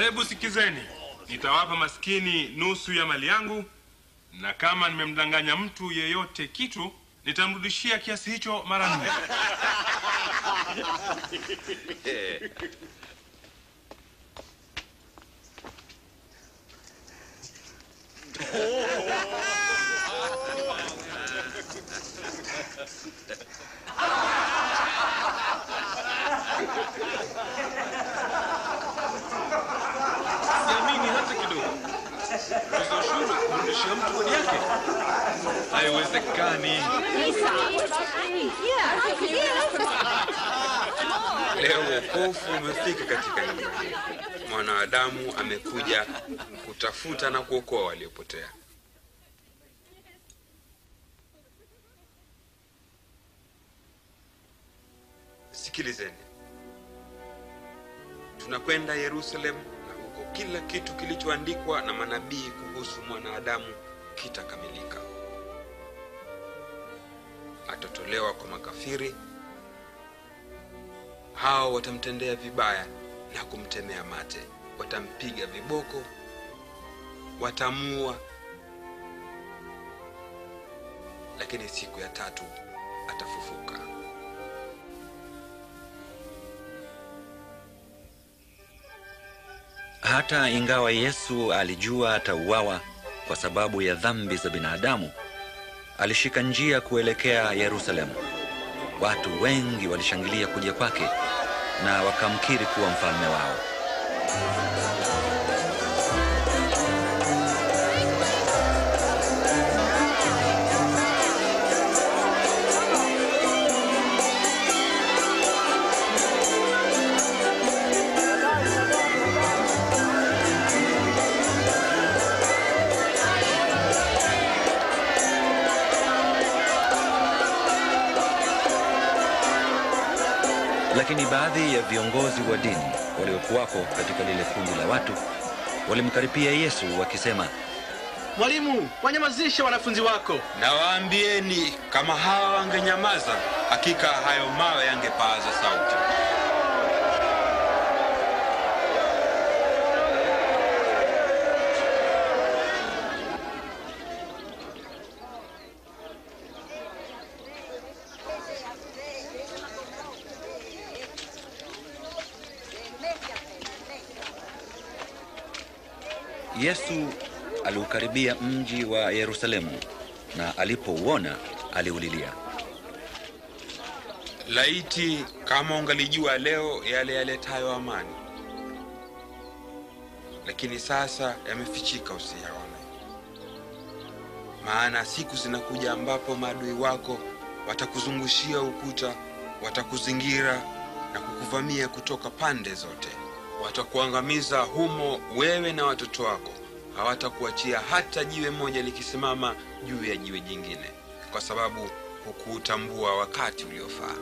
Hebu sikizeni, nitawapa maskini nusu ya mali yangu, na kama nimemdanganya mtu yeyote kitu, nitamrudishia kiasi hicho mara nne. Siamini hata kidogo. Mtoza kumrudishia mtu kodi yake? Haiwezekani. Leo wokovu umefika katika hii. Mwanadamu amekuja kutafuta na kuokoa waliopotea. Sikilizeni, tunakwenda Yerusalemu, na huko kila kitu kilichoandikwa na manabii kuhusu mwanadamu kitakamilika. Atatolewa kwa makafiri, hao watamtendea vibaya na kumtemea mate, watampiga viboko, watamua, lakini siku ya tatu atafufuka. Hata ingawa Yesu alijua atauawa kwa sababu ya dhambi za binadamu, alishika njia kuelekea Yerusalemu. Watu wengi walishangilia kuja kwake na wakamkiri kuwa mfalme wao. Lakini baadhi ya viongozi wa dini waliokuwako katika lile kundi la watu walimkaribia Yesu wakisema, Mwalimu, wanyamazishe wanafunzi wako. Nawaambieni, kama hawa wangenyamaza, hakika hayo mawe yangepaaza sauti. Yesu aliukaribia mji wa Yerusalemu na alipouona aliulilia. Laiti kama ungalijua leo yale yaletayo amani, lakini sasa yamefichika, usiyaone. Maana siku zinakuja ambapo maadui wako watakuzungushia ukuta, watakuzingira na kukuvamia kutoka pande zote. Watakuangamiza humo, wewe na watoto wako. Hawatakuachia hata jiwe moja likisimama juu ya jiwe jingine, kwa sababu hukuutambua wakati uliofaa.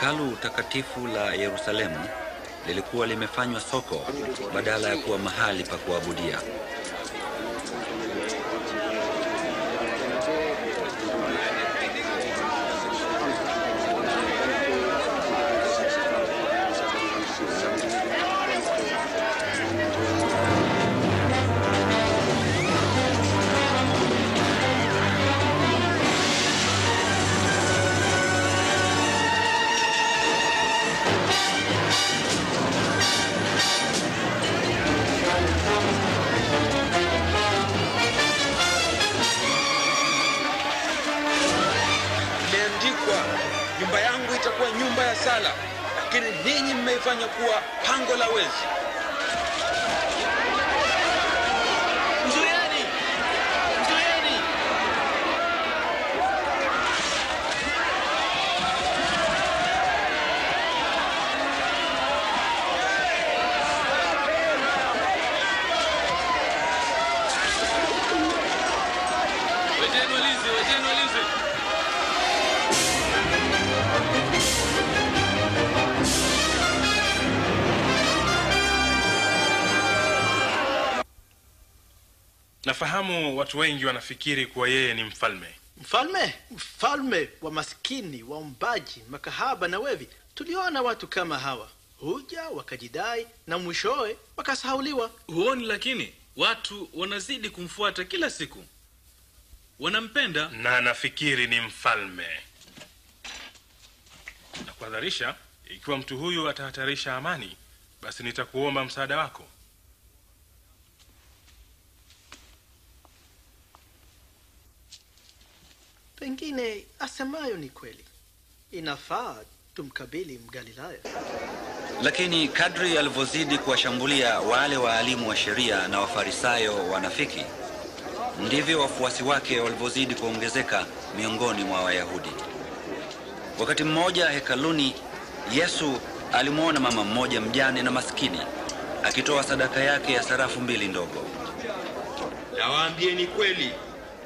Hekalu takatifu la Yerusalemu lilikuwa limefanywa soko badala ya kuwa mahali pa kuabudia. Nafahamu watu wengi wanafikiri kuwa yeye ni mfalme. Mfalme, mfalme wa maskini, waumbaji makahaba na wevi. Tuliona watu kama hawa. Huja wakajidai na mwishowe wakasahauliwa. Huoni lakini watu wanazidi kumfuata kila siku, wanampenda. Na nafikiri ni mfalme. Na kuhadharisha ikiwa mtu huyu atahatarisha amani basi nitakuomba msaada wako Pengine asemayo ni kweli, inafaa tumkabili Mgalilaya. Lakini kadri alivyozidi kuwashambulia wale waalimu wa sheria na wafarisayo wanafiki, ndivyo wafuasi wake walivyozidi kuongezeka miongoni mwa Wayahudi. Wakati mmoja hekaluni, Yesu alimwona mama mmoja mjane na maskini akitoa sadaka yake ya sarafu mbili ndogo. Nawaambieni kweli,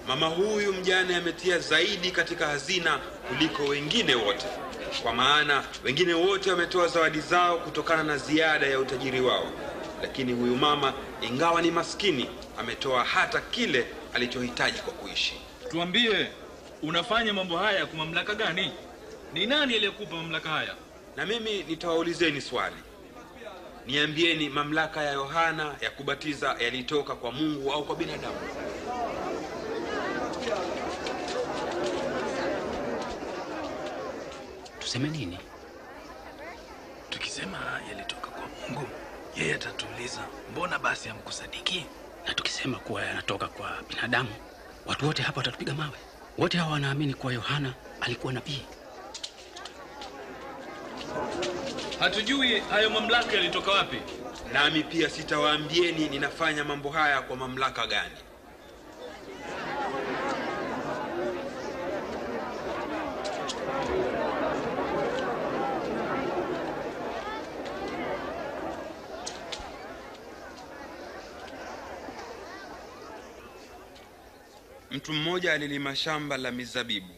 mama huyu mjane ametia zaidi katika hazina kuliko wengine wote, kwa maana wengine wote wametoa zawadi zao kutokana na ziada ya utajiri wao, lakini huyu mama, ingawa ni maskini, ametoa hata kile alichohitaji kwa kuishi. Tuambie, unafanya mambo haya kwa mamlaka gani? Ni nani aliyekupa mamlaka haya? Na mimi nitawaulizeni swali, niambieni, mamlaka ya Yohana ya kubatiza yalitoka kwa Mungu au kwa binadamu? Tuseme nini? Tukisema yalitoka kwa Mungu, yeye atatuuliza mbona basi amkusadiki Na tukisema kuwa yanatoka kwa binadamu, watu wote hapa watatupiga mawe. Wote hawa wanaamini kuwa Yohana alikuwa nabii. Hatujui hayo mamlaka yalitoka wapi. Nami pia sitawaambieni ninafanya mambo haya kwa mamlaka gani. Mtu mmoja alilima shamba la mizabibu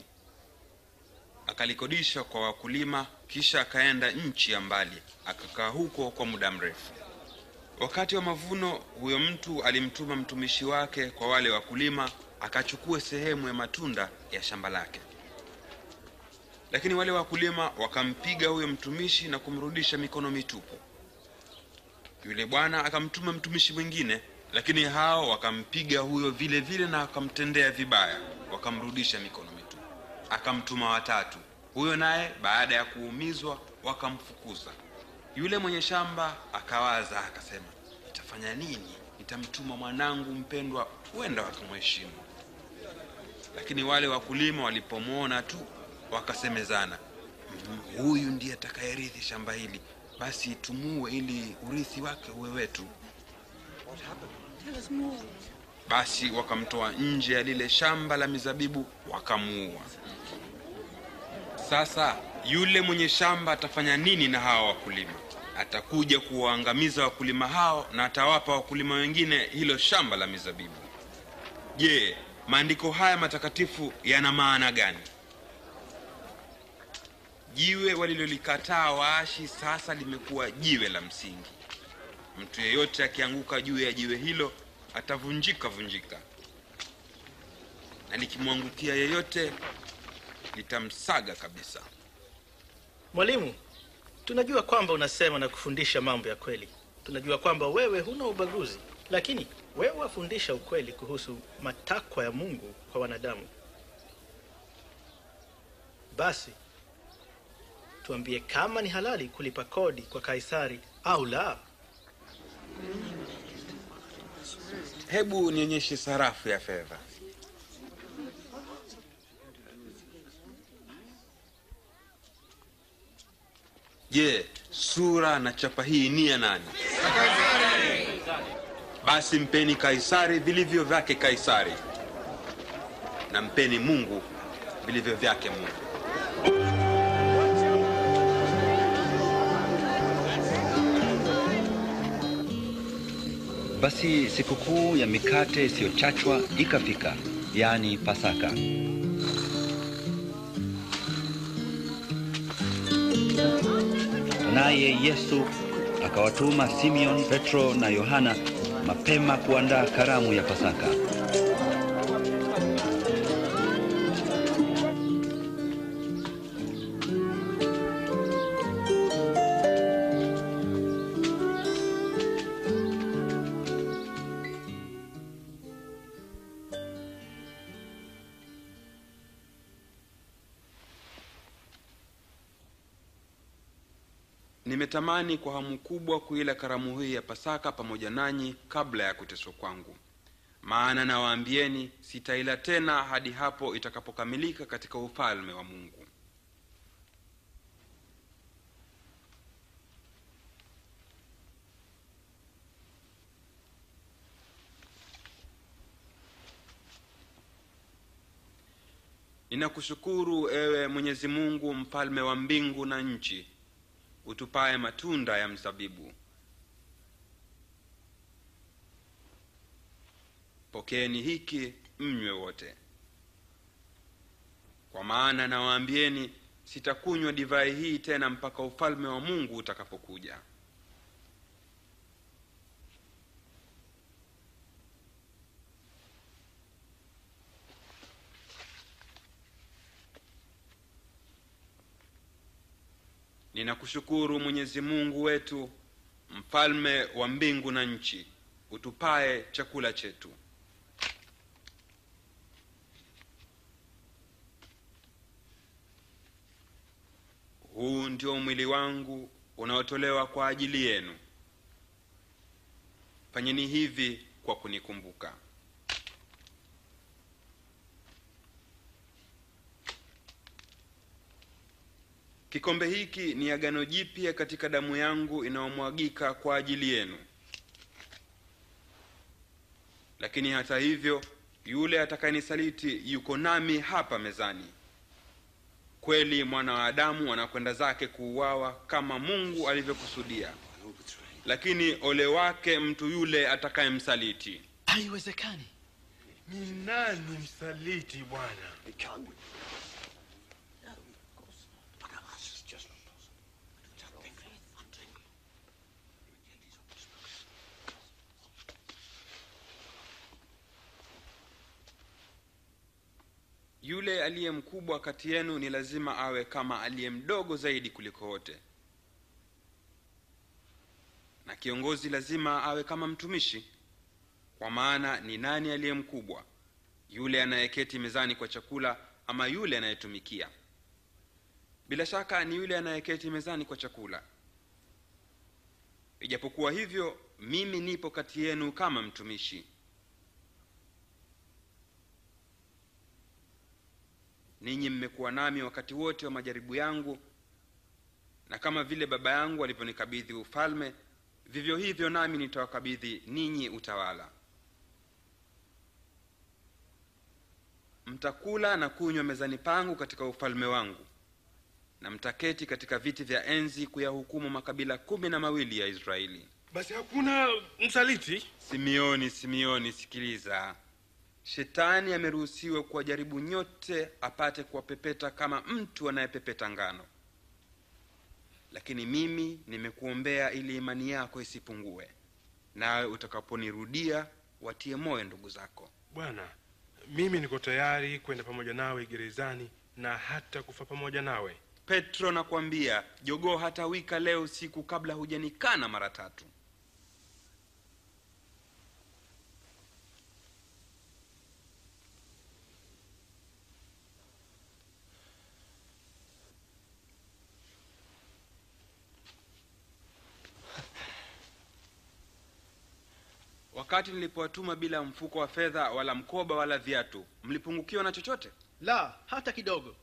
akalikodisha kwa wakulima, kisha akaenda nchi ya mbali akakaa huko kwa muda mrefu. Wakati wa mavuno, huyo mtu alimtuma mtumishi wake kwa wale wakulima akachukue sehemu ya matunda ya shamba lake. Lakini wale wakulima wakampiga huyo mtumishi na kumrudisha mikono mitupu. Yule bwana akamtuma mtumishi mwingine, lakini hao wakampiga huyo vile vile na wakamtendea vibaya, wakamrudisha mikono mitupu. Akamtuma watatu, huyo naye baada ya kuumizwa wakamfukuza. Yule mwenye shamba akawaza akasema, nitafanya nini? Nitamtuma mwanangu mpendwa, huenda wakamheshimu. Lakini wale wakulima walipomwona tu wakasemezana, "Mm, huyu ndiye atakayerithi shamba hili, basi tumuue ili urithi wake uwe wetu. Basi wakamtoa nje ya lile shamba la mizabibu wakamuua. Sasa yule mwenye shamba atafanya nini na hawa wakulima? Atakuja kuwaangamiza wakulima hao na atawapa wakulima wengine hilo shamba la mizabibu. Je, maandiko haya matakatifu yana maana gani? Jiwe walilolikataa waashi sasa limekuwa jiwe la msingi. Mtu yeyote akianguka juu ya jiwe hilo atavunjika vunjika, na likimwangukia yeyote litamsaga kabisa. Mwalimu, tunajua kwamba unasema na kufundisha mambo ya kweli. Tunajua kwamba wewe huna ubaguzi, lakini wewe wafundisha ukweli kuhusu matakwa ya Mungu kwa wanadamu. Basi tuambie kama ni halali kulipa kodi kwa Kaisari au la. Hebu nionyeshe sarafu ya fedha. Je, sura na chapa hii ni ya nani? Basi mpeni Kaisari vilivyo vyake Kaisari, na mpeni Mungu vilivyo vyake Mungu. Basi sikukuu ya mikate isiyochachwa ikafika, yaani Pasaka. Naye Yesu akawatuma Simeon, Petro na Yohana mapema kuandaa karamu ya Pasaka. Nimetamani kwa hamu kubwa kuila karamu hii ya Pasaka pamoja nanyi kabla ya kuteswa kwangu. Maana nawaambieni, sitaila tena hadi hapo itakapokamilika katika ufalme wa Mungu. Ninakushukuru ewe Mwenyezi Mungu, mfalme wa mbingu na nchi, utupaye matunda ya mzabibu. Pokeeni hiki mnywe wote, kwa maana nawaambieni, sitakunywa divai hii tena mpaka ufalme wa Mungu utakapokuja. Ninakushukuru Mwenyezi Mungu wetu, mfalme wa mbingu na nchi, utupaye chakula chetu. Huu ndio mwili wangu unaotolewa kwa ajili yenu. Fanyeni hivi kwa kunikumbuka. Kikombe hiki ni agano jipya katika damu yangu inayomwagika kwa ajili yenu. Lakini hata hivyo, yule atakayenisaliti yuko nami hapa mezani. Kweli mwana wa Adamu anakwenda zake kuuawa kama Mungu alivyokusudia, lakini ole wake mtu yule atakayemsaliti. Haiwezekani. Ni nani msaliti Bwana? Yule aliye mkubwa kati yenu ni lazima awe kama aliye mdogo zaidi kuliko wote, na kiongozi lazima awe kama mtumishi. Kwa maana ni nani aliye mkubwa, yule anayeketi mezani kwa chakula, ama yule anayetumikia? Bila shaka ni yule anayeketi mezani kwa chakula. Ijapokuwa hivyo, mimi nipo kati yenu kama mtumishi. Ninyi mmekuwa nami wakati wote wa majaribu yangu, na kama vile Baba yangu alivyonikabidhi ufalme, vivyo hivyo nami nitawakabidhi ninyi utawala. Mtakula na kunywa mezani pangu katika ufalme wangu, na mtaketi katika viti vya enzi kuyahukumu makabila kumi na mawili ya Israeli. Basi hakuna msaliti? Simioni, Simioni, sikiliza. Shetani ameruhusiwa kuwajaribu nyote apate kuwapepeta kama mtu anayepepeta ngano, lakini mimi nimekuombea ili imani yako isipungue, nawe utakaponirudia watie moyo ndugu zako. Bwana, mimi niko tayari kwenda pamoja nawe gerezani na hata kufa pamoja nawe. Petro, nakwambia jogoo hatawika leo siku kabla hujanikana mara tatu. Wakati nilipowatuma bila mfuko wa fedha wala mkoba wala viatu, mlipungukiwa na chochote? La, hata kidogo.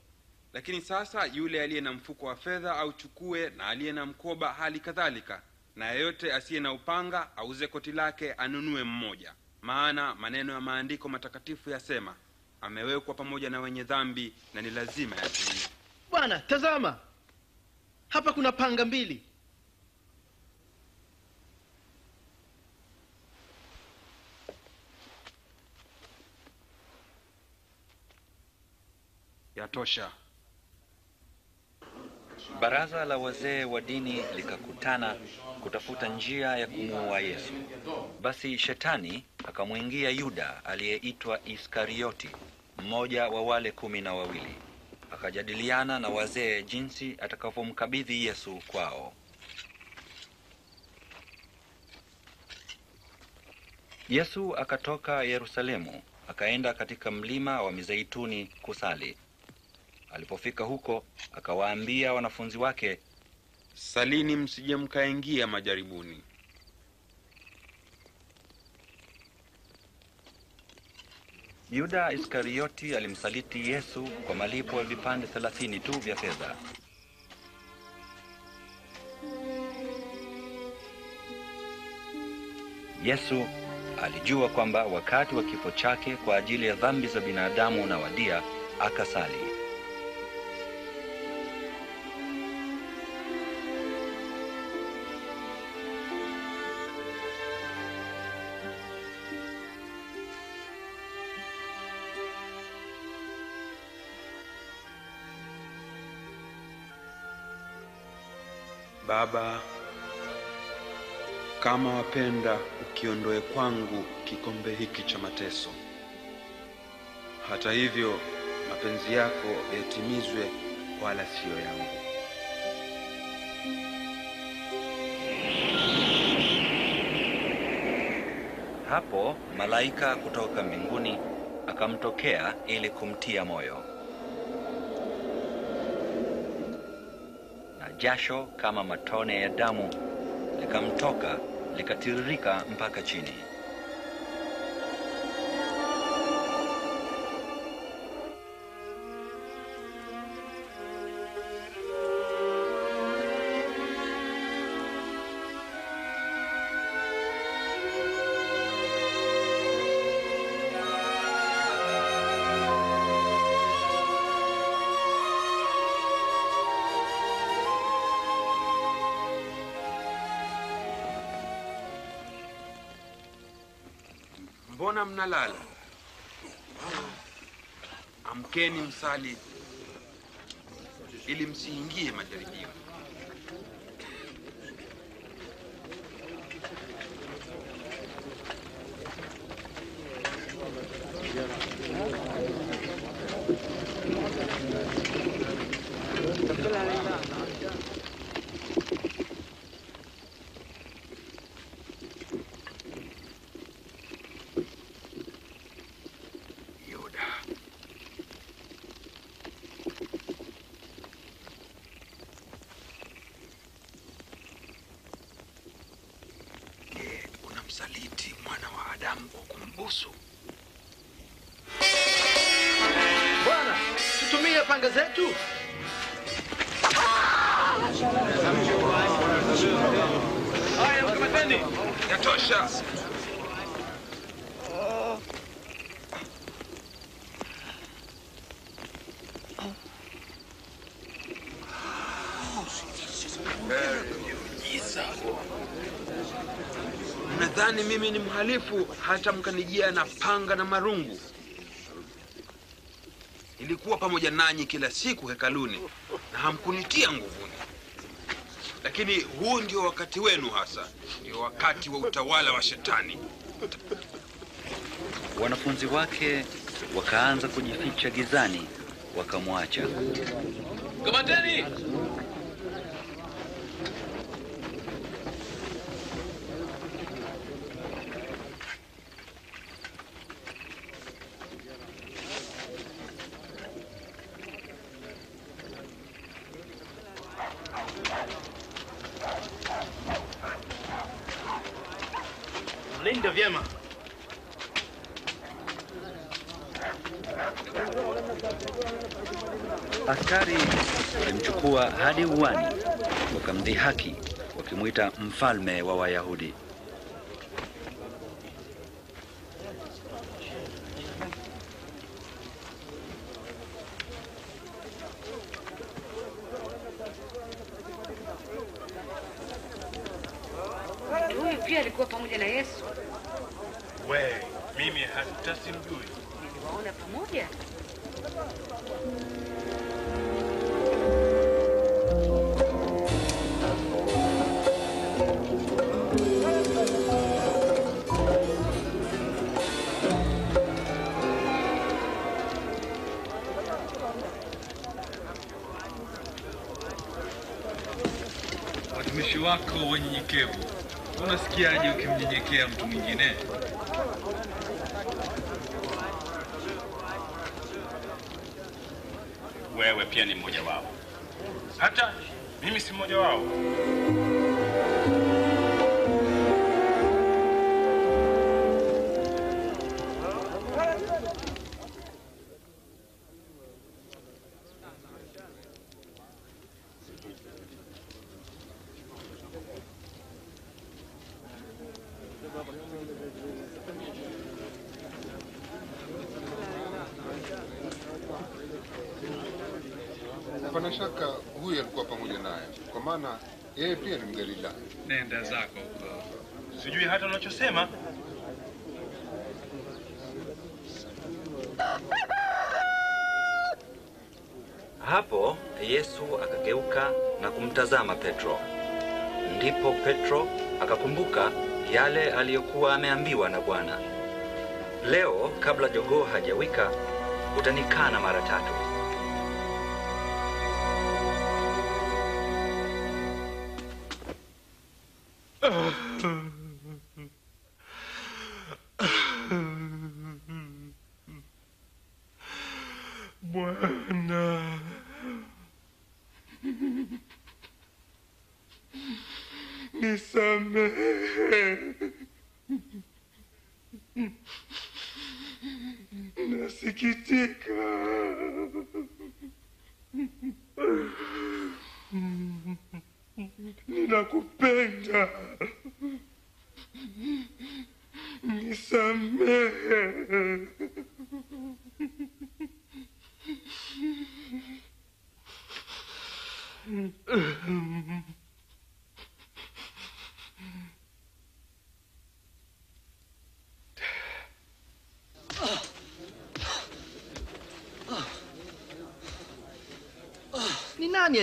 Lakini sasa yule aliye na mfuko wa fedha auchukue, na aliye na mkoba hali kadhalika, na yeyote asiye na upanga auze koti lake anunue mmoja. Maana maneno ya maandiko matakatifu yasema, amewekwa pamoja na wenye dhambi, na ni lazima yatimie. Bwana, tazama hapa kuna panga mbili. Yatosha. Baraza la wazee wa dini likakutana kutafuta njia ya kumuua Yesu. Basi shetani akamwingia Yuda aliyeitwa Iskarioti, mmoja wa wale kumi na wawili, akajadiliana na wazee jinsi atakavyomkabidhi Yesu kwao. Yesu akatoka Yerusalemu akaenda katika mlima wa Mizeituni kusali. Alipofika huko, akawaambia wanafunzi wake, salini msije mkaingia majaribuni. Yuda Iskarioti alimsaliti Yesu kwa malipo ya vipande thelathini tu vya fedha. Yesu alijua kwamba wakati wa kifo chake kwa ajili ya dhambi za binadamu unawadia, akasali. Baba, kama wapenda, ukiondoe kwangu kikombe hiki cha mateso. Hata hivyo, mapenzi yako yatimizwe, wala siyo yangu. Hapo malaika kutoka mbinguni akamtokea ili kumtia moyo, na jasho kama matone ya damu likamtoka likatiririka mpaka chini. Mnalala? Amkeni msali, ili msiingie majaribio. Yuda, je, unamsaliti mwana wa Adamu kwa kumbusu? Bwana, tutumie panga zetu. Haya, mkamateni. Yatosha. Nadhani mimi ni mhalifu hata mkanijia na panga na marungu? Nilikuwa pamoja nanyi kila siku hekaluni na hamkunitia nguvuni. Lakini huu ndio wakati wenu hasa, ndio wakati wa utawala wa Shetani. Wanafunzi wake wakaanza kujificha gizani, wakamwacha. Kamateni. Wakimwita mfalme wa Wayahudi. Ukimnyenyekea mtu mwingine? Wewe pia ni mmoja wao. Hata Mimi si mmoja wao. Yeye pia ni Mgalilaya. Nenda zako huko. Sijui hata unachosema. Hapo Yesu akageuka na kumtazama Petro. Ndipo Petro akakumbuka yale aliyokuwa ameambiwa na Bwana, leo kabla jogoo hajawika utanikana mara tatu.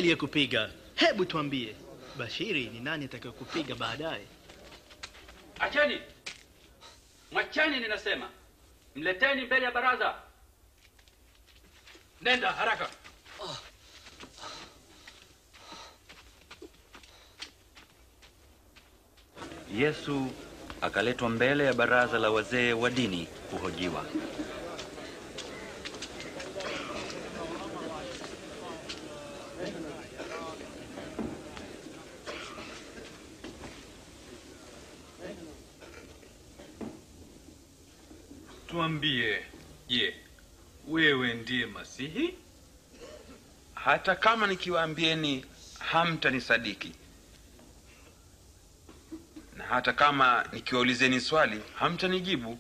Aliyekupiga? Hebu tuambie. Bashiri, ni nani atakayekupiga baadaye? Acheni, mwacheni, ninasema mleteni mbele ya baraza. Nenda haraka. Yesu akaletwa mbele ya baraza la wazee wa dini kuhojiwa. Tuambie, je, wewe ndiye Masihi? Hata kama nikiwaambieni hamtanisadiki, na hata kama nikiwaulizeni swali hamtanijibu.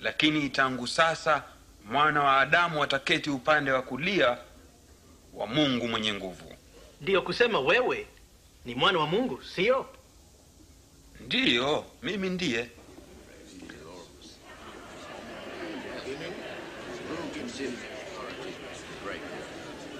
Lakini tangu sasa mwana wa Adamu ataketi upande wa kulia wa Mungu mwenye nguvu. Ndiyo kusema wewe ni mwana wa Mungu, sio? Ndiyo, mimi ndiye.